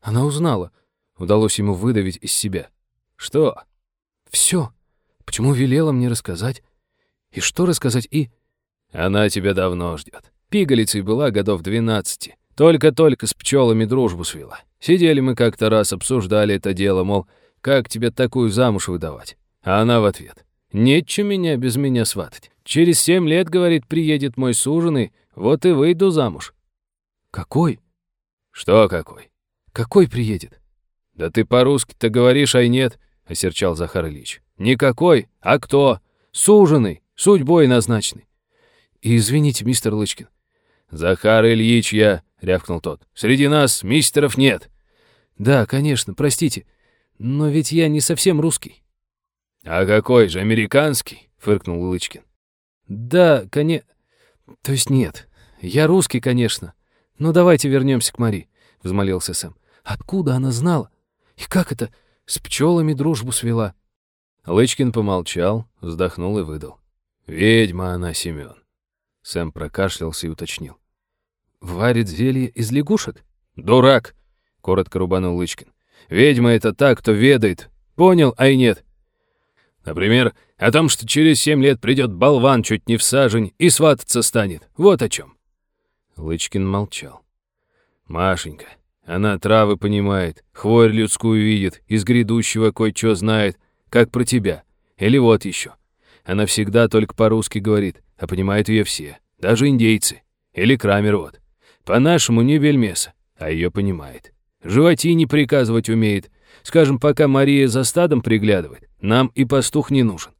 S1: Она узнала?» Удалось ему выдавить из себя. «Что?» «Все. Почему велела мне рассказать? И что рассказать и...» «Она тебя давно ждет. Пигалицей была годов двенадцати. Только-только с пчелами дружбу свела. Сидели мы как-то раз, обсуждали это дело, мол, как тебе такую замуж выдавать? А она в ответ. Нечего меня без меня сватать. Через семь лет, говорит, приедет мой суженый, вот и выйду замуж. Какой? Что какой? Какой приедет? Да ты по-русски-то говоришь, ай нет, осерчал Захар Ильич. Никакой, а кто? Суженый, судьбой назначенный. Извините, мистер Лычкин. Захар Ильич я, — рявкнул тот. «Среди нас мистеров нет». «Да, конечно, простите. Но ведь я не совсем русский». «А какой же, американский?» — фыркнул Лычкин. «Да, коне... То есть нет. Я русский, конечно. Но давайте вернемся к Мари», — взмолился Сэм. «Откуда она знала? И как это с пчелами дружбу свела?» Лычкин помолчал, вздохнул и выдал. «Ведьма она, Семен». Сэм прокашлялся и уточнил. Варит зелье из лягушек? Дурак, коротко рубанул Лычкин. Ведьма это так, кто ведает. Понял, а и нет. Например, о том, что через семь лет придет болван чуть не в сажень и свататься станет. Вот о чем. Лычкин молчал. Машенька, она травы понимает, хворь людскую видит, из грядущего кое-что знает, как про тебя. Или вот еще. Она всегда только по-русски говорит, а понимают ее все, даже индейцы. Или Крамер вот. По-нашему не бельмеса, а ее понимает. Животине приказывать умеет. Скажем, пока Мария за стадом приглядывает, нам и пастух не нужен.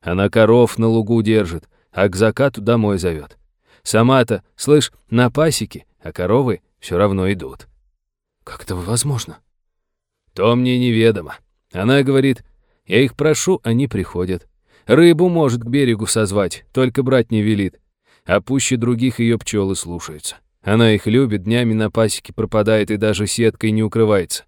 S1: Она коров на лугу держит, а к закату домой зовет. Сама-то, слышь, на пасеке, а коровы все равно идут. Как это возможно? То мне неведомо. Она говорит, я их прошу, они приходят. Рыбу может к берегу созвать, только брать не велит. А пуще других ее пчелы слушаются. Она их любит, днями на пасеке пропадает и даже сеткой не укрывается.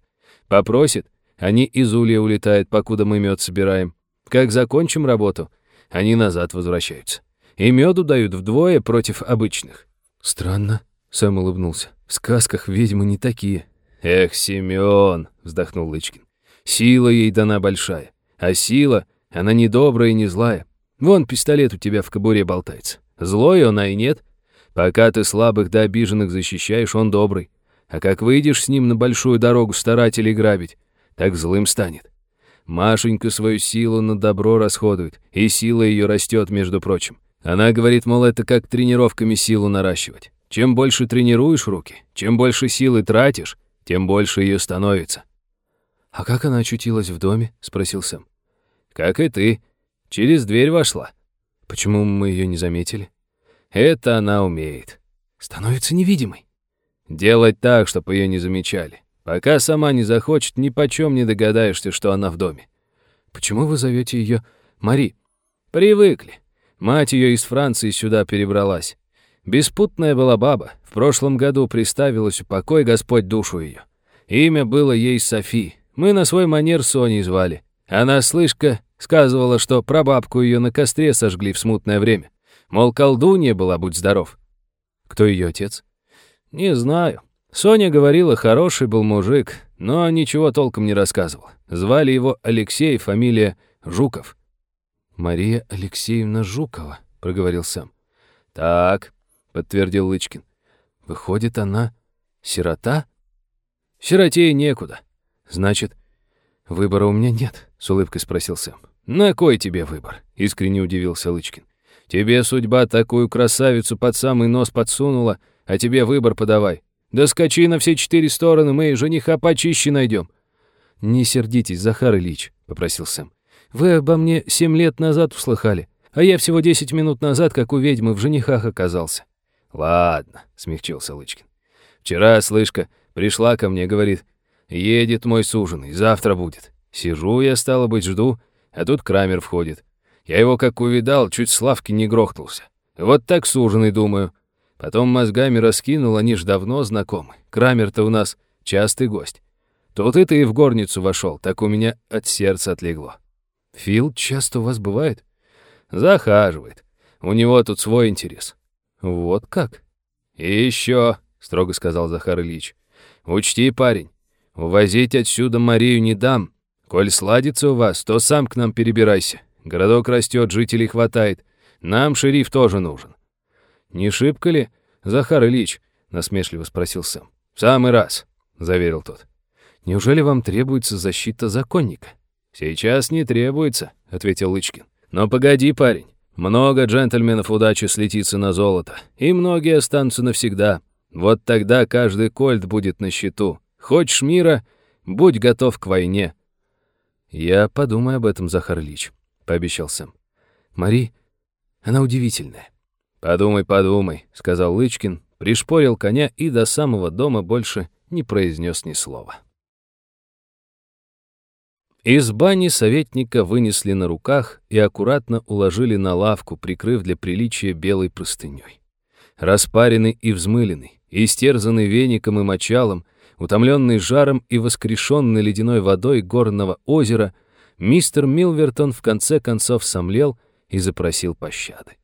S1: Попросит, они из улья улетают, покуда мы мед собираем. Как закончим работу,
S2: они назад возвращаются. И меду дают вдвое против обычных.
S3: Странно, Сэм улыбнулся. В сказках ведьмы не такие.
S2: Эх, Семён, вздохнул Лычкин. Сила ей дана большая. А сила, она не добрая и не злая. Вон пистолет у тебя в кобуре болтается. Злой он, а и нет. Пока ты слабых да обиженных защищаешь, он добрый. А как выйдешь с ним на большую дорогу старателей грабить, так злым станет. Машенька свою силу на добро расходует, и сила ее растет, между прочим. Она говорит, мол, это как тренировками силу наращивать. Чем больше тренируешь руки, чем больше силы тратишь, тем больше ее становится.
S3: «А как она очутилась в доме?» — спросил Сэм.
S2: «Как и ты. Через дверь вошла».
S3: «Почему мы ее не заметили?»
S2: «Это она умеет».
S3: «Становится невидимой».
S2: «Делать так, чтобы ее не замечали. Пока сама не захочет, ни почем не догадаешься, что она в доме.
S3: Почему вы зовете ее Мари?
S2: Привыкли. Мать ее из Франции сюда перебралась. Беспутная была баба. В прошлом году приставилась, упокой Господь душу ее. Имя было ей Софи. Мы на свой манер Соней звали. Она, слышка, сказывала, что прабабку ее на костре сожгли в смутное время. Мол, колдунья была, будь здоров.
S3: Кто ее отец?
S2: Не знаю. Соня говорила, хороший был мужик, но ничего толком не рассказывал. Звали его Алексей, фамилия Жуков.
S3: «Мария Алексеевна Жукова», — проговорил сам.
S2: «Так», — подтвердил Лычкин.
S3: «Выходит, она сирота?»
S2: «Сиротей некуда».
S3: «Значит, выбора у меня нет?» — с улыбкой спросил Сэм.
S2: «На кой тебе выбор?» — искренне удивился Лычкин. «Тебе судьба такую красавицу под самый нос подсунула, а тебе выбор подавай. Да скачи на все четыре стороны, мы и жениха почище найдем.
S3: «Не сердитесь, Захар Ильич», — попросил Сэм. «Вы обо мне семь лет назад услыхали, а я всего десять минут назад, как у ведьмы, в женихах оказался».
S2: «Ладно», — смягчился Лычкин. «Вчера, слышка, пришла ко мне, говорит, едет мой суженый, завтра будет. Сижу я, стало быть, жду, а тут Крамер входит. Я его как увидал, чуть с лавки не грохнулся. Вот так суженый, думаю. Потом мозгами раскинул, они ж давно знакомы. Крамер-то у нас частый гость. Тут и ты в горницу вошел, так у меня от сердца отлегло.
S3: Фил часто у вас бывает?
S2: Захаживает. У него тут свой интерес.
S3: Вот как?
S2: И еще, строго сказал Захар Ильич, учти, парень, увозить отсюда Марию не дам. Коль сладится у вас, то сам к нам перебирайся. Городок растет, жителей хватает. Нам шериф тоже нужен. «Не шибко ли, Захар Ильич?» — насмешливо спросил Сэм. «В самый раз», — заверил тот.
S3: «Неужели вам требуется защита законника?»
S2: «Сейчас не требуется», — ответил Лычкин. «Но погоди, парень. Много джентльменов удачи слетится на золото, и многие останутся навсегда. Вот тогда каждый кольт будет на счету. Хочешь мира, будь готов к войне».
S3: «Я подумаю об этом, Захар Ильич», — пообещал Сэм. «Мари, она удивительная.
S2: «Подумай, подумай», — сказал Лычкин, пришпорил коня и до самого дома больше не произнес ни слова. Из бани советника вынесли на руках и аккуратно уложили на лавку, прикрыв для приличия белой простыней. Распаренный и взмыленный, истерзанный веником и мочалом, утомленный жаром и воскрешенный ледяной водой горного озера, мистер Милвертон в конце концов сомлел и запросил пощады.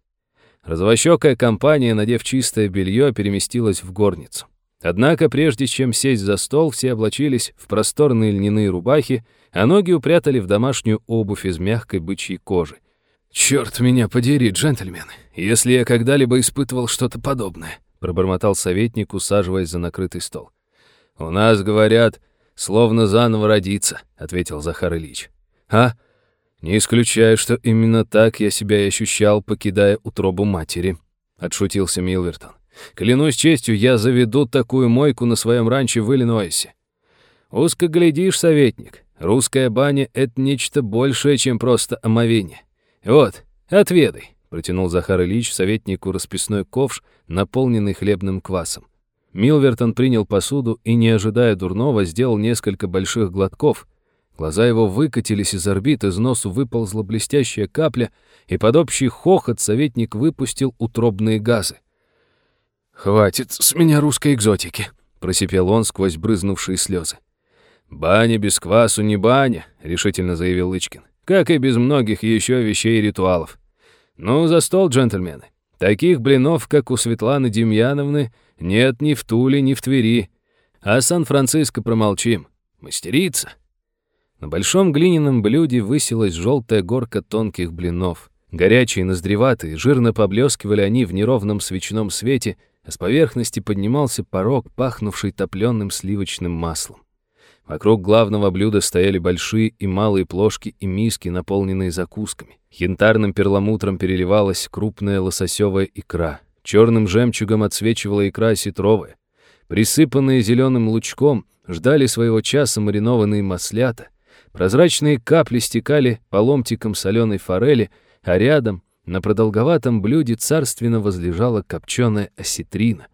S2: Развощекая компания, надев чистое белье, переместилась в горницу. Однако, прежде чем сесть за стол, все облачились в просторные льняные рубахи, а ноги упрятали в домашнюю обувь из мягкой бычьей кожи. «Черт меня подери, джентльмены, если я когда-либо испытывал что-то подобное», пробормотал советник, усаживаясь за накрытый стол. «У нас, говорят, словно заново родиться», — ответил Захар Ильич. «А?» «Не исключаю, что именно так я себя и ощущал, покидая утробу матери», — отшутился Милвертон. «Клянусь честью, я заведу такую мойку на своем ранче в Иллинойсе». «Узко глядишь, советник. Русская баня — это нечто большее, чем просто омовение. Вот, отведай», — протянул Захар Ильич советнику расписной ковш, наполненный хлебным квасом. Милвертон принял посуду и, не ожидая дурного, сделал несколько больших глотков, Глаза его выкатились из орбит, из носу выползла блестящая капля, и под общий хохот советник выпустил утробные газы. «Хватит с меня русской экзотики», — просипел он сквозь брызнувшие слезы. «Баня без квасу не баня», — решительно заявил Лычкин. «Как и без многих еще вещей и ритуалов. Ну, за стол, джентльмены. Таких блинов, как у Светланы Демьяновны, нет ни в Туле, ни в Твери. А Сан-Франциско промолчим. Мастерица. На большом глиняном блюде высилась желтая горка тонких блинов. Горячие, ноздреватые, жирно поблескивали они в неровном свечном свете, а с поверхности поднимался порог, пахнувший топленым сливочным маслом. Вокруг главного блюда стояли большие и малые плошки и миски, наполненные закусками. Янтарным перламутром переливалась крупная лососевая икра. Черным жемчугом отсвечивала икра сетровая. Присыпанные зеленым лучком, ждали своего часа маринованные маслята. Прозрачные капли стекали по ломтикам соленой форели, а рядом, на продолговатом блюде, царственно возлежала копченая осетрина.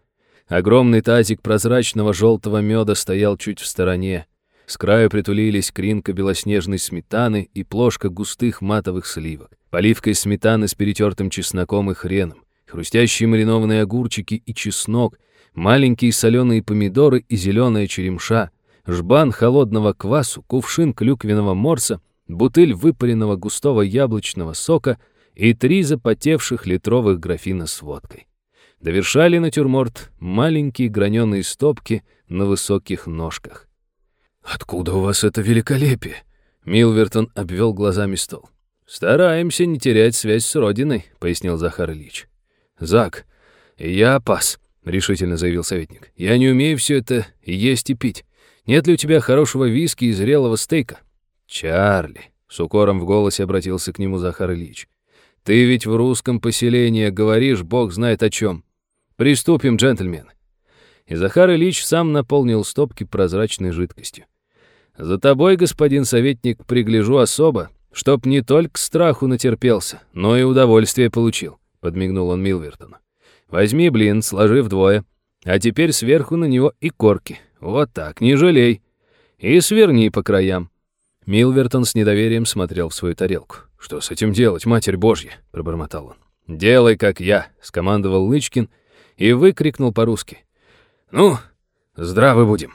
S2: Огромный тазик прозрачного желтого меда стоял чуть в стороне. С краю притулились кринка белоснежной сметаны и плошка густых матовых сливок, поливка из сметаны с перетертым чесноком и хреном, хрустящие маринованные огурчики и чеснок, маленькие соленые помидоры и зеленая черемша, жбан холодного квасу, кувшин клюквенного морса, бутыль выпаренного густого яблочного сока и три запотевших литровых графина с водкой. Довершали натюрморт маленькие граненые стопки на высоких ножках.
S1: «Откуда у вас это великолепие?» Милвертон обвел глазами стол.
S2: «Стараемся не терять связь с родиной», — пояснил Захар Ильич.
S1: «Зак, я пас», — решительно заявил советник. «Я не умею все это есть и пить. Нет ли у тебя хорошего виски и зрелого стейка?»
S2: «Чарли», — с укором в голосе обратился к нему Захар Ильич. «Ты ведь в русском поселении говоришь, бог знает о чем. Приступим, джентльмены». И Захар Ильич сам наполнил стопки прозрачной жидкостью. За тобой, господин советник, пригляжу особо, чтоб не только страху натерпелся, но и удовольствие получил», — подмигнул он Милвертону. «Возьми блин, сложи вдвое, а теперь сверху на него и корки. Вот так, не жалей. И сверни по краям». Милвертон с недоверием смотрел в свою тарелку.
S1: «Что с этим делать, Матерь Божья?» — пробормотал он.
S2: «Делай, как я», — скомандовал Лычкин и выкрикнул по-русски. «Ну, здравы будем».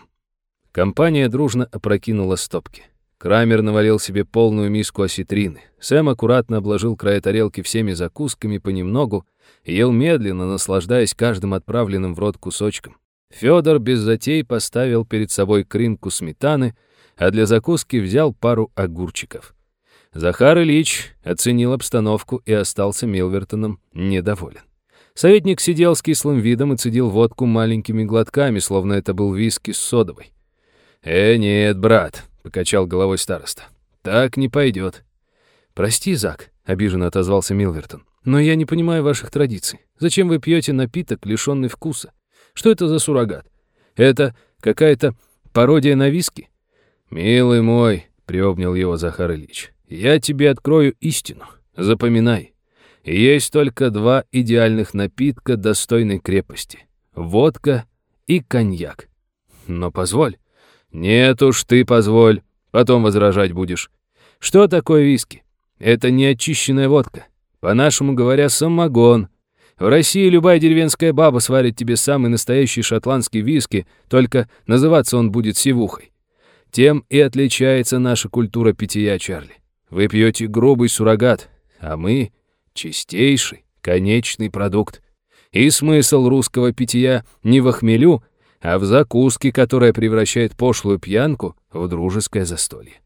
S2: Компания дружно опрокинула стопки. Крамер навалил себе полную миску осетрины. Сэм аккуратно обложил края тарелки всеми закусками понемногу и ел медленно, наслаждаясь каждым отправленным в рот кусочком. Федор без затей поставил перед собой кринку сметаны, а для закуски взял пару огурчиков. Захар Ильич оценил обстановку и остался Милвертоном недоволен. Советник сидел с кислым видом и цедил водку маленькими глотками, словно это был виски с содовой. «Э, нет, брат», — покачал головой староста. «Так не пойдет».
S3: «Прости, Зак», — обиженно отозвался Милвертон. «Но я не понимаю ваших традиций. Зачем вы пьете напиток, лишенный вкуса? Что это за суррогат? Это какая-то пародия на виски?»
S2: «Милый мой», — приобнял его Захар Ильич, — «я тебе открою истину. Запоминай. Есть только два идеальных напитка достойной крепости — водка и коньяк. Но позволь, «Нет уж, ты позволь, потом возражать будешь. Что такое виски? Это не очищенная водка. По-нашему говоря, самогон. В России любая деревенская баба сварит тебе самый настоящий шотландский виски, только называться он будет сивухой. Тем и отличается наша культура питья, Чарли. Вы пьете грубый суррогат, а мы — чистейший, конечный продукт. И смысл русского питья не в хмелю, а в закуске, которая превращает пошлую пьянку в дружеское застолье.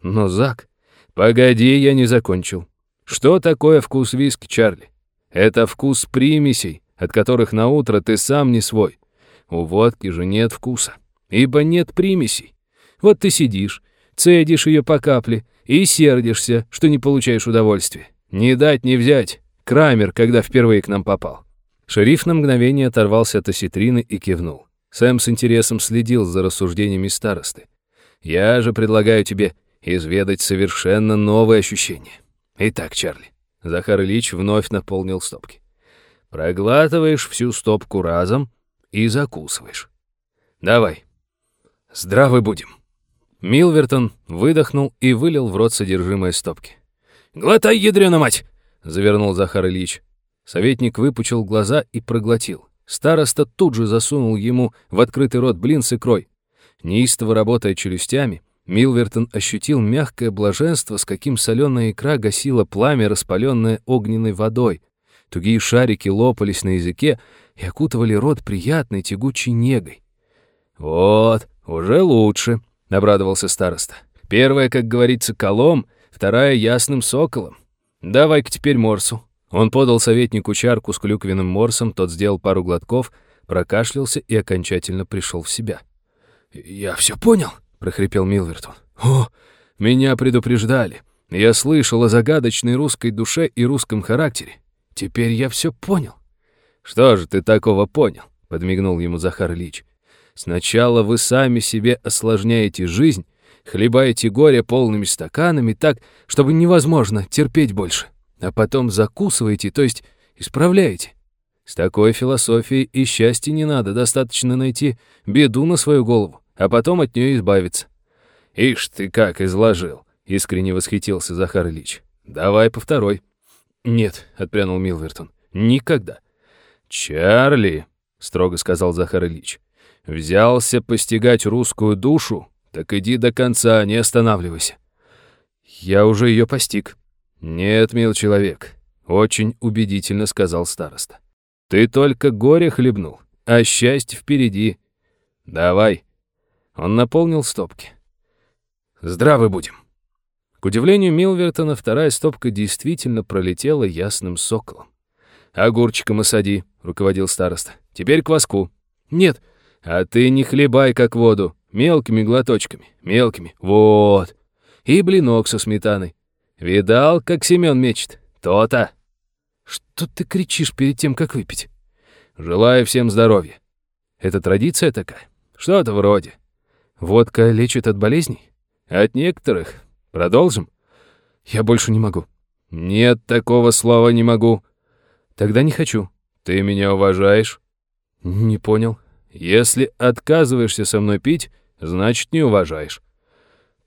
S2: Но, Зак, погоди, я не закончил. Что такое вкус виски, Чарли? Это вкус примесей, от которых на утро ты сам не свой. У водки же нет вкуса, ибо нет примесей. Вот ты сидишь, цедишь ее по капле и сердишься, что не получаешь удовольствия. Не дать не взять. Крамер, когда впервые к нам попал. Шериф на мгновение оторвался от осетрины и кивнул. Сэм с интересом следил за рассуждениями старосты. «Я же предлагаю тебе изведать совершенно новые ощущения. Итак, Чарли». Захар Ильич вновь наполнил стопки. «Проглатываешь всю стопку разом и закусываешь. Давай. Здравы будем». Милвертон выдохнул и вылил в рот содержимое стопки. «Глотай, ядрёна мать!» — завернул Захар Ильич. Советник выпучил глаза и проглотил. Староста тут же засунул ему в открытый рот блин с икрой. Неистово работая челюстями,
S3: Милвертон ощутил мягкое блаженство, с каким соленая икра гасила пламя, распаленное огненной водой. Тугие шарики лопались на языке и окутывали рот приятной тягучей негой. «Вот, уже лучше», — обрадовался староста. «Первая, как говорится, колом, вторая — ясным соколом. Давай-ка теперь морсу». Он подал советнику чарку с клюквенным морсом, тот сделал пару глотков, прокашлялся и окончательно пришел в себя. «Я все понял», — прохрипел Милвертон. «О, меня предупреждали. Я слышал о загадочной русской душе и русском характере. Теперь я все понял». «Что же ты такого понял?» — подмигнул ему Захар Ильич. «Сначала вы сами себе осложняете жизнь, хлебаете горе полными стаканами так, чтобы невозможно терпеть больше а потом закусываете, то есть исправляете. С такой философией и счастья не надо, достаточно найти беду на свою голову, а потом от нее избавиться. «Ишь ты как изложил!» — искренне восхитился Захар Ильич. «Давай по второй». «Нет», — отпрянул Милвертон, — «никогда». «Чарли», — строго сказал Захар Ильич, — «взялся постигать русскую душу, так иди до конца, не останавливайся». «Я уже ее постиг», «Нет, мил человек», — очень убедительно сказал староста. «Ты только горе хлебнул, а счастье впереди. Давай». Он наполнил стопки. «Здравы будем». К удивлению Милвертона, вторая стопка действительно пролетела ясным соколом. «Огурчиком осади», — руководил староста. «Теперь кваску». «Нет». «А ты не хлебай, как воду, мелкими глоточками, мелкими. Вот. И блинок со сметаной. «Видал, как Семен мечет? То-то!» «Что ты кричишь перед тем, как выпить?» «Желаю всем здоровья». «Это традиция такая?» «Что-то вроде». «Водка лечит от болезней?» «От некоторых. Продолжим?» «Я больше не могу». «Нет, такого слова не могу». «Тогда не хочу». «Ты меня уважаешь?» «Не понял». «Если отказываешься со мной пить, значит, не уважаешь».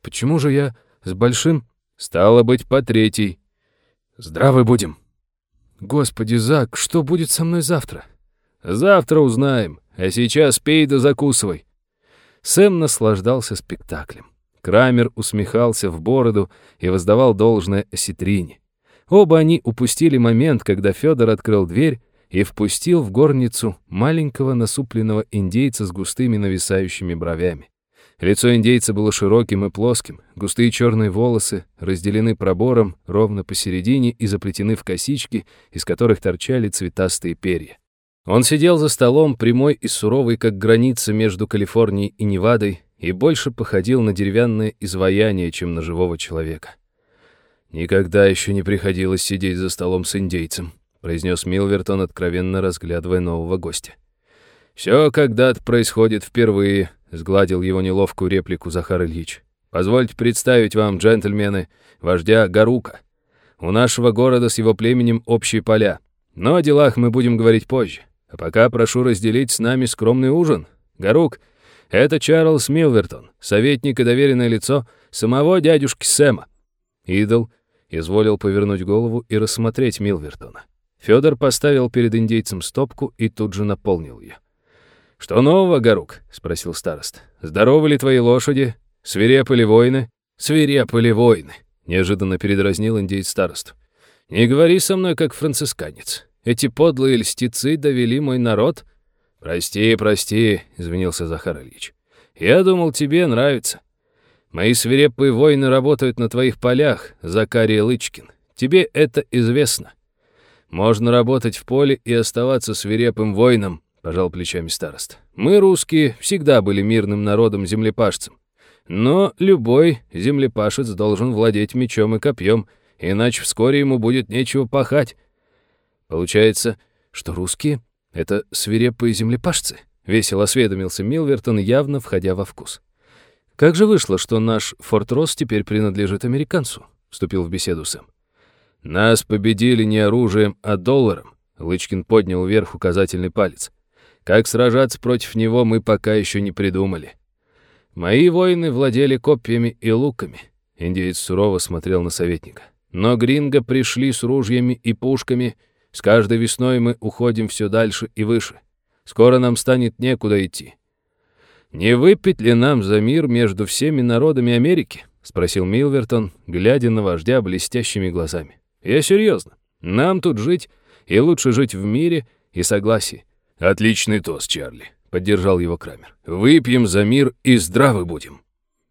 S3: «Почему же я с большим...» Стало быть, по третий. Здравы будем. Господи, Зак, что будет со мной завтра? Завтра узнаем, а сейчас пей да закусывай. Сэм наслаждался спектаклем. Крамер усмехался в бороду и воздавал должное осетрине. Оба они упустили момент, когда Федор открыл дверь и впустил в горницу маленького насупленного индейца с густыми нависающими бровями. Лицо индейца было широким и плоским, густые черные волосы разделены пробором ровно посередине и заплетены в косички, из которых торчали цветастые перья. Он сидел за столом, прямой и суровый, как граница между Калифорнией и Невадой, и больше походил на деревянное изваяние, чем на живого человека. «Никогда еще не приходилось сидеть за столом с индейцем», произнес Милвертон, откровенно разглядывая нового гостя. «Все когда-то происходит впервые», — сгладил его неловкую реплику Захар Ильич. «Позвольте представить вам, джентльмены, вождя Гарука. У нашего города с его племенем общие поля. Но о делах мы будем говорить позже. А пока прошу разделить с нами скромный ужин. Гарук — это Чарльз Милвертон, советник и доверенное лицо самого дядюшки Сэма». Идол изволил повернуть голову и рассмотреть Милвертона. Федор поставил перед индейцем стопку и тут же наполнил ее. «Что нового, Горук?» — спросил старост. «Здоровы ли твои лошади? Свирепы ли воины?» «Свирепы ли воины?» — неожиданно передразнил индейец старост. «Не говори со мной, как францисканец. Эти подлые льстецы довели мой народ». «Прости, прости», — извинился Захар Ильич. «Я думал, тебе нравится. Мои свирепые воины работают на твоих полях, Закарий Лычкин. Тебе это известно. Можно работать в поле и оставаться свирепым воином, пожал плечами старост. Мы, русские, всегда были мирным народом-землепашцем. Но любой землепашец должен владеть мечом и копьем, иначе вскоре ему будет нечего пахать. Получается, что русские — это свирепые землепашцы? Весело осведомился Милвертон, явно входя во вкус. «Как же вышло, что наш Форт Росс теперь принадлежит американцу?» — вступил в беседу Сэм. «Нас победили не оружием, а долларом», — Лычкин поднял вверх указательный палец. Как сражаться против него, мы пока еще не придумали. Мои воины владели копьями и луками. Индеец сурово смотрел на советника. Но гринго пришли с ружьями и пушками. С каждой весной мы уходим все дальше и выше. Скоро нам станет некуда идти. «Не выпить ли нам за мир между всеми народами Америки?» — спросил Милвертон, глядя на вождя блестящими глазами. «Я серьезно. Нам тут жить, и лучше жить в мире и согласии». «Отличный тост, Чарли», — поддержал его Крамер. «Выпьем за мир и здравы будем».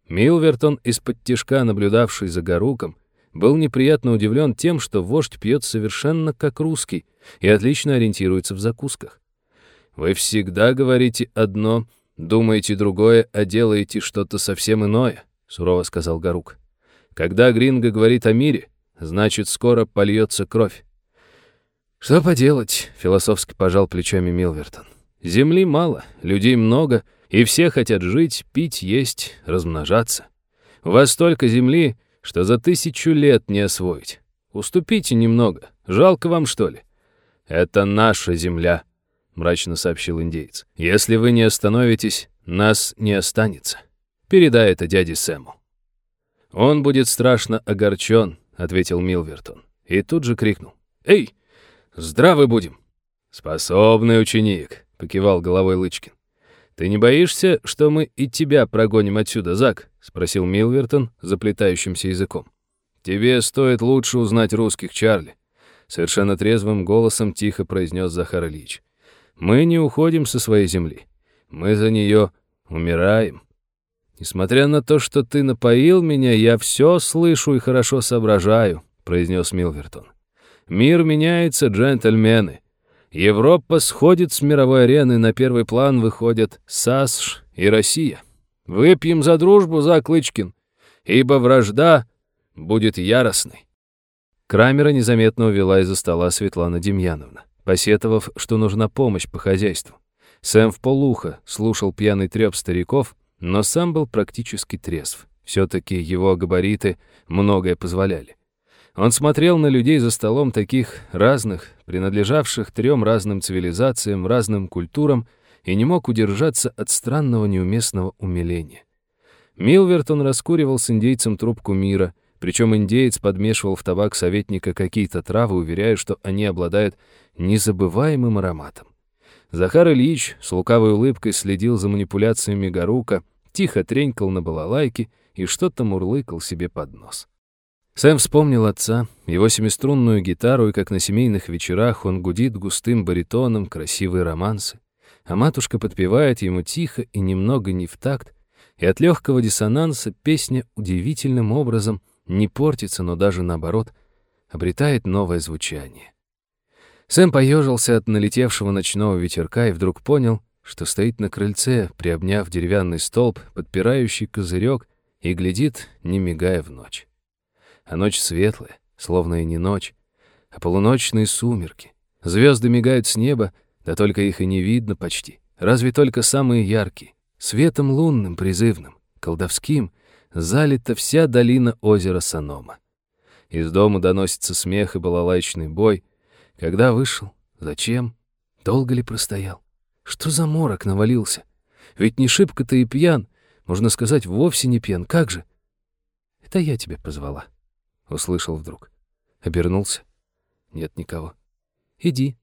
S3: Милвертон, из-под тишка наблюдавший за Гаруком, был неприятно удивлен тем, что вождь пьет совершенно как русский и отлично ориентируется в закусках. «Вы всегда говорите одно, думаете другое, а делаете что-то совсем иное», — сурово сказал Гарук. «Когда Гринго говорит о мире, значит, скоро польется кровь». «Что поделать?» — философски пожал плечами Милвертон. «Земли мало, людей много — и все хотят жить, пить, есть, размножаться. У вас столько земли, что за тысячу лет не освоить. Уступите немного. Жалко вам, что ли? Это наша земля, мрачно сообщил индейец. Если вы не остановитесь, нас не останется. Передай это дяде Сэму. Он будет страшно огорчен, ответил Милвертон. И тут же крикнул. Эй, здравы будем. Способный ученик, покивал головой Лычкин. «Ты не боишься, что мы и тебя прогоним отсюда, Зак?» — спросил Милвертон заплетающимся языком. «Тебе стоит лучше узнать русских, Чарли», — совершенно трезвым голосом тихо произнес Захар Ильич. «Мы не уходим со своей земли. Мы за нее умираем. Несмотря на то, что ты напоил меня, я все слышу и хорошо соображаю», — произнес Милвертон. «Мир меняется, джентльмены. Европа сходит с мировой арены, на первый план выходят САСШ и Россия. Выпьем за дружбу, за Клычкин, ибо вражда будет яростной. Крамера незаметно увела из-за стола Светлана Демьяновна, посетовав, что нужна помощь по хозяйству. Сэм в полухо слушал пьяный трёп стариков, но сам был практически трезв. Все-таки его габариты многое позволяли. Он смотрел на людей за столом таких разных, принадлежавших трем разным цивилизациям, разным культурам, и не мог удержаться от странного неуместного умиления. Милвертон раскуривал с индейцем трубку мира, причем индеец подмешивал в табак советника какие-то травы, уверяя, что они обладают незабываемым ароматом. Захар Ильич с лукавой улыбкой следил за манипуляциями Гарука, тихо тренькал на балалайке и что-то мурлыкал себе под нос. Сэм вспомнил отца, его семиструнную гитару, и как на семейных вечерах он гудит густым баритоном красивые романсы, а матушка подпевает ему тихо и немного не в такт, и от легкого диссонанса песня удивительным образом не портится, но даже наоборот, обретает новое звучание. Сэм поежился от налетевшего ночного ветерка и вдруг понял, что стоит на крыльце, приобняв деревянный столб, подпирающий козырек, и глядит, не мигая в ночь а ночь светлая, словно и не ночь, а полуночные сумерки. Звезды мигают с неба, да только их и не видно почти. Разве только самые яркие. Светом лунным, призывным, колдовским, залита вся долина озера Санома. Из дома доносится смех и балалайчный бой. Когда вышел? Зачем? Долго ли простоял? Что за морок навалился? Ведь не шибко ты и пьян. Можно сказать, вовсе не пьян. Как же? Это я тебя позвала. Услышал вдруг. Обернулся. Нет никого. «Иди».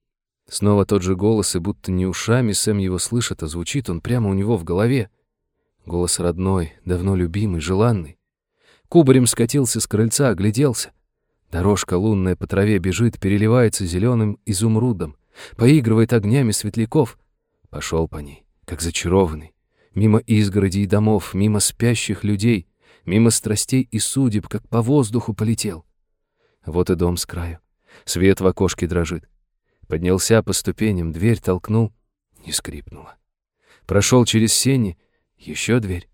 S3: Снова тот же голос, и будто не ушами Сэм его слышит, а звучит он прямо у него в голове. Голос родной, давно любимый, желанный. Кубарем скатился с крыльца, огляделся. Дорожка лунная по траве бежит, переливается зеленым изумрудом, поигрывает огнями светляков. Пошел по ней, как зачарованный. Мимо изгородей домов, мимо спящих людей мимо страстей и судеб, как по воздуху полетел. Вот и дом с краю. Свет в окошке дрожит. Поднялся по ступеням, дверь толкнул, не скрипнула. Прошел через сени, еще дверь.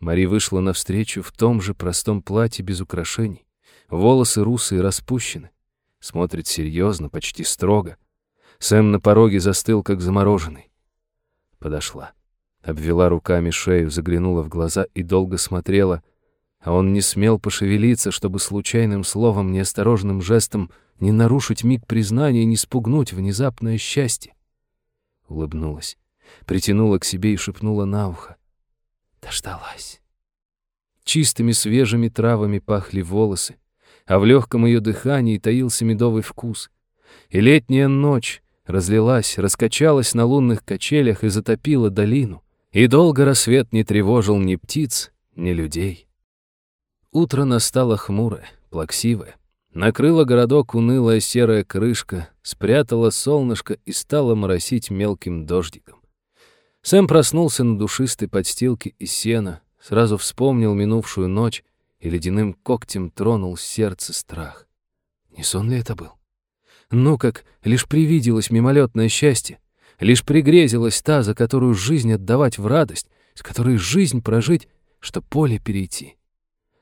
S3: Мари вышла навстречу в том же простом платье без украшений. Волосы русые распущены. Смотрит серьезно, почти строго. Сэм на пороге застыл, как замороженный. Подошла. Обвела руками шею, заглянула в глаза и долго смотрела, а он не смел пошевелиться, чтобы случайным словом, неосторожным жестом не нарушить миг признания не спугнуть внезапное счастье. Улыбнулась, притянула к себе и шепнула на ухо. Дождалась. Чистыми свежими травами пахли волосы, а в легком ее дыхании таился медовый вкус. И летняя ночь разлилась, раскачалась на лунных качелях и затопила долину
S1: и долго рассвет не тревожил ни птиц, ни людей. Утро настало хмурое, плаксивое. Накрыла городок унылая серая крышка, спрятала солнышко и стала моросить мелким дождиком. Сэм проснулся на душистой подстилке из сена, сразу вспомнил минувшую ночь и ледяным когтем тронул сердце страх. Не сон ли это был? Ну как, лишь привиделось мимолетное счастье, лишь пригрезилась та, за которую жизнь отдавать в радость, с которой жизнь прожить, что поле перейти.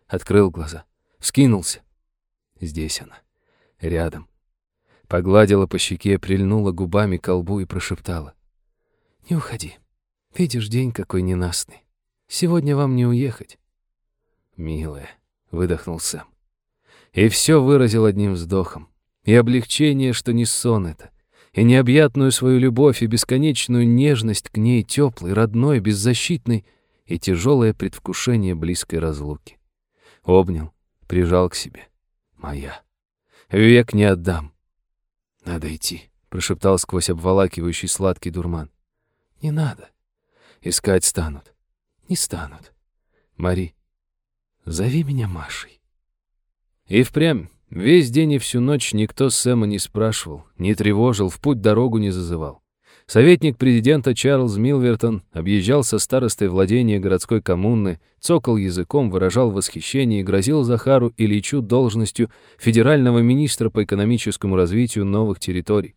S1: Открыл глаза, вскинулся. Здесь она, рядом. Погладила по щеке, прильнула губами к колбу и прошептала. «Не уходи. Видишь, день какой ненастный. Сегодня вам не уехать». «Милая», — выдохнул Сэм. И все выразил одним вздохом. И облегчение, что не сон это, и необъятную свою любовь, и бесконечную нежность к ней, теплой, родной, беззащитной, и тяжелое предвкушение близкой разлуки. Обнял, прижал к себе. Моя. Век не отдам. Надо идти, прошептал сквозь обволакивающий сладкий дурман. Не надо. Искать станут. Не станут. Мари, зови меня Машей. И впрямь Весь день и всю ночь никто Сэма не спрашивал, не тревожил, в путь дорогу не зазывал. Советник президента Чарльз Милвертон объезжал со старостой владения городской коммуны, цокал языком, выражал восхищение и грозил Захару Ильичу должностью федерального министра по экономическому развитию новых территорий.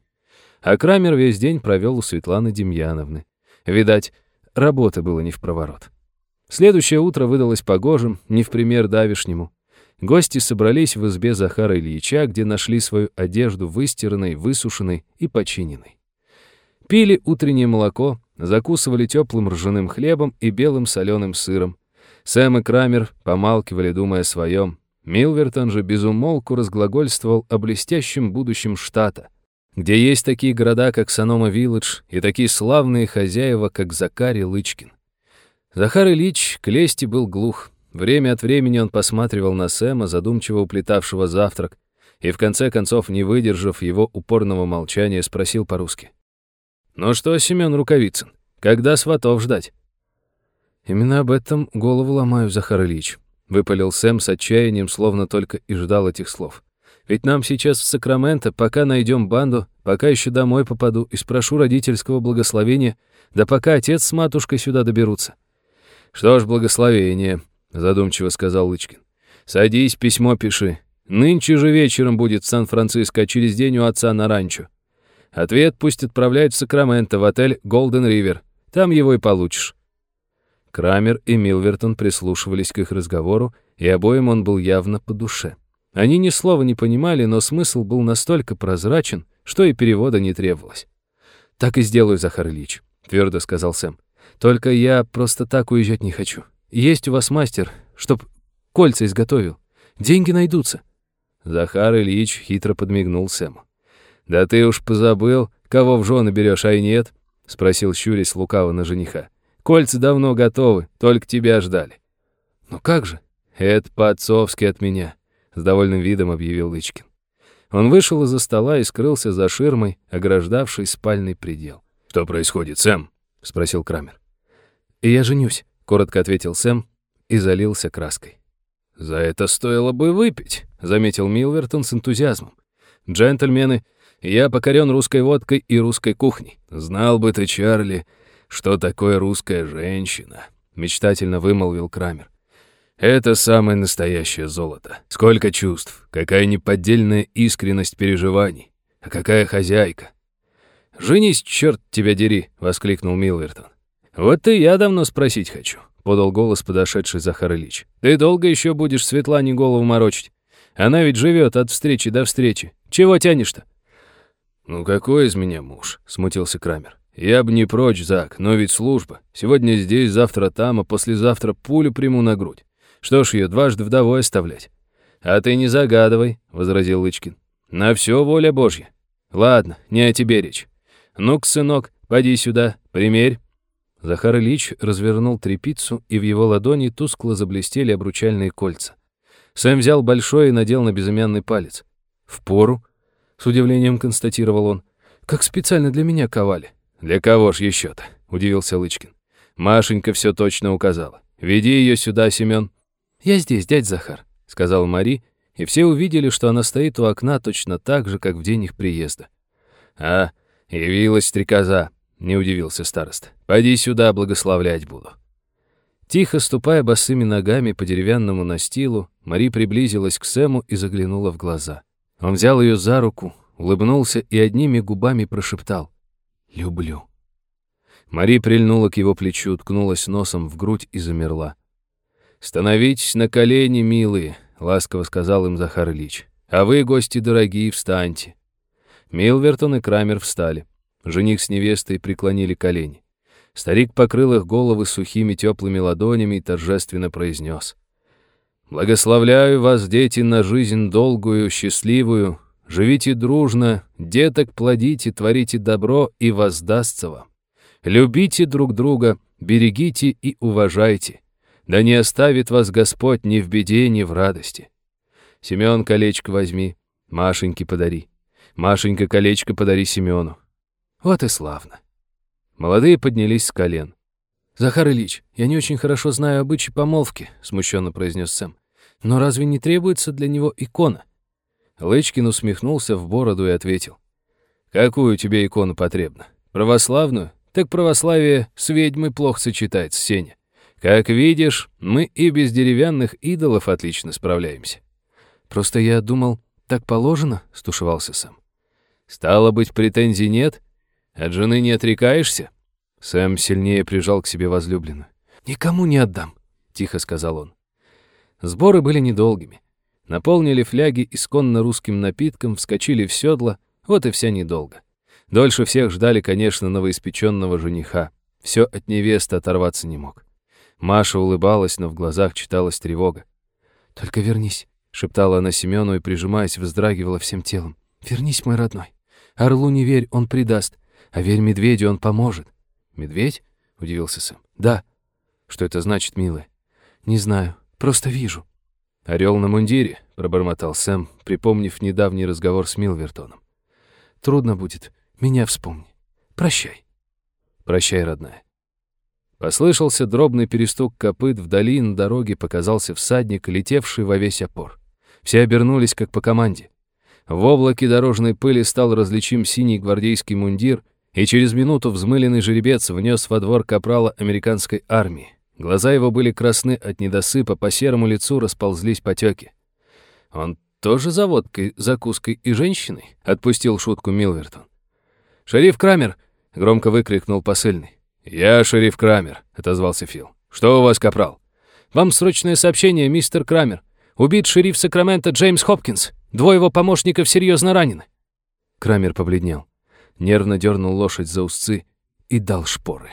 S1: А Крамер весь день провел у Светланы Демьяновны. Видать, работы было не в проворот. Следующее утро выдалось погожим, не в пример давишнему. Гости собрались в избе Захара Ильича, где нашли свою одежду выстиранной, высушенной и починенной. Пили утреннее молоко, закусывали теплым ржаным хлебом и белым соленым сыром. Сэм и Крамер помалкивали, думая о своем. Милвертон же безумолку разглагольствовал о блестящем будущем штата, где есть такие города, как Санома-Вилледж, и такие славные хозяева, как Закари Лычкин. Захар Ильич к лести был глух. Время от времени он посматривал на Сэма, задумчиво уплетавшего завтрак, и в конце концов, не выдержав его упорного молчания, спросил по-русски. «Ну что, Семен Рукавицын, когда сватов ждать?» «Именно об этом голову ломаю, Захар Ильич», — выпалил Сэм с отчаянием, словно только и ждал этих слов. «Ведь нам сейчас в Сакраменто, пока найдем банду, пока еще домой попаду и спрошу родительского благословения, да пока отец с матушкой сюда доберутся». «Что ж, благословение», — задумчиво сказал Лычкин. «Садись, письмо пиши. Нынче же вечером будет в Сан-Франциско, а через день у отца на ранчо. Ответ пусть отправляют в Сакраменто, в отель «Голден Ривер». Там его и получишь». Крамер и Милвертон прислушивались к их разговору, и обоим он был явно по душе. Они ни слова не понимали, но смысл был настолько прозрачен, что и перевода не требовалось. «Так и сделаю, Захар Ильич», — твердо сказал Сэм. «Только я просто так уезжать не хочу. Есть у вас мастер, чтоб кольца изготовил. Деньги найдутся». Захар Ильич хитро подмигнул Сэму. «Да ты уж позабыл, кого в жены берешь, а и нет?» — спросил щурясь лукаво на жениха. «Кольца давно готовы, только тебя ждали». «Ну как же?» «Это по-отцовски от меня», — с довольным видом объявил Лычкин. Он вышел из-за стола и скрылся за ширмой, ограждавшей спальный предел.
S2: «Что происходит, Сэм?» — спросил Крамер.
S1: «И я женюсь», коротко ответил Сэм и залился краской.
S2: «За это стоило бы выпить», — заметил Милвертон с энтузиазмом. «Джентльмены, я покорен русской водкой и русской кухней. Знал бы ты, Чарли, что такое русская женщина», — мечтательно вымолвил Крамер. «Это самое настоящее золото. Сколько чувств, какая неподдельная искренность переживаний, а какая хозяйка». «Женись, черт тебя дери!» — воскликнул Милвертон. «Вот и я давно спросить хочу», — подал голос подошедший Захар Ильич. «Ты долго еще будешь Светлане голову морочить? Она ведь живет от встречи до встречи. Чего тянешь-то?» «Ну какой из меня муж?» — смутился Крамер. «Я бы не прочь, Зак, но ведь служба. Сегодня здесь, завтра там, а послезавтра пулю приму на грудь. Что ж ее дважды вдовой оставлять?» «А ты не загадывай», — возразил Лычкин. «На все воля Божья. Ладно, не о тебе речь. Ну-ка, сынок, поди сюда, примерь». Захар Ильич развернул трепицу, и в его ладони тускло заблестели обручальные кольца. Сэм взял большой и надел на безымянный палец. «В пору?» — с удивлением констатировал он. «Как специально для меня ковали». «Для кого ж еще-то?» — удивился Лычкин.
S1: Машенька все точно указала. «Веди ее сюда, Семен».
S3: «Я здесь, дядь Захар», — сказал Мари, и все увидели, что она стоит у окна точно так же, как в день их приезда.
S1: «А, явилась стрекоза», — не удивился староста. «Пойди сюда, благословлять буду».
S3: Тихо ступая босыми ногами по деревянному настилу, Мари приблизилась к Сэму и заглянула в глаза. Он взял ее за руку, улыбнулся и одними губами прошептал «Люблю». Мари прильнула к его плечу, ткнулась носом в грудь и замерла.
S1: «Становитесь на колени, милые», — ласково сказал им Захар Ильич. «А вы, гости дорогие, встаньте». Милвертон и Крамер встали. Жених с невестой преклонили колени. Старик покрыл их головы сухими теплыми ладонями и торжественно произнес. «Благословляю вас, дети, на жизнь долгую, счастливую. Живите дружно, деток плодите, творите добро, и воздастся вам. Любите друг друга, берегите и уважайте. Да не оставит вас Господь ни в беде, ни в радости. Семен, колечко возьми, Машеньке подари. Машенька, колечко подари Семену. Вот и славно. Молодые поднялись с колен.
S3: «Захар Ильич, я не очень хорошо знаю обычаи помолвки», — смущенно произнес Сэм. «Но разве не требуется для него икона?»
S1: Лычкин усмехнулся в бороду и ответил. «Какую тебе икону потребна? Православную? Так православие с ведьмой плохо сочетается, Сеня. Как видишь, мы и без деревянных идолов отлично справляемся.
S3: Просто я думал, так положено, стушевался сам.
S1: Стало быть, претензий нет? От жены не отрекаешься? Сэм сильнее прижал к себе возлюбленную.
S3: «Никому не отдам», — тихо сказал он. Сборы были недолгими. Наполнили фляги исконно русским напитком, вскочили в седло, вот и вся недолго. Дольше всех ждали, конечно, новоиспеченного жениха. Все от невесты оторваться не мог. Маша улыбалась, но в глазах читалась тревога. «Только вернись», — шептала она Семену и, прижимаясь, вздрагивала всем телом. «Вернись, мой родной. Орлу не верь, он предаст. А верь медведю, он поможет».
S1: «Медведь?» — удивился Сэм.
S3: «Да».
S1: «Что это значит, милая?»
S3: «Не знаю, просто вижу».
S1: «Орел на мундире», — пробормотал Сэм, припомнив недавний разговор с Милвертоном.
S3: «Трудно будет. Меня вспомни. Прощай.
S1: Прощай, родная. Послышался дробный перестук копыт, вдали на дороге показался всадник, летевший во весь опор. Все обернулись, как по команде. В облаке дорожной пыли стал различим синий гвардейский мундир, и через минуту взмыленный жеребец внес во двор капрала американской армии. Глаза его были красны от недосыпа, по серому лицу расползлись потеки. «Он тоже за водкой, закуской и женщиной?» — отпустил шутку Милвертон.
S3: «Шериф Крамер!» — громко выкрикнул посыльный.
S1: «Я шериф Крамер», — отозвался Фил. «Что у вас, капрал?»
S3: «Вам срочное сообщение, мистер Крамер. Убит шериф Сакрамента Джеймс Хопкинс. Двое его помощников серьезно ранены».
S1: Крамер побледнел, нервно дернул лошадь за узцы и дал шпоры.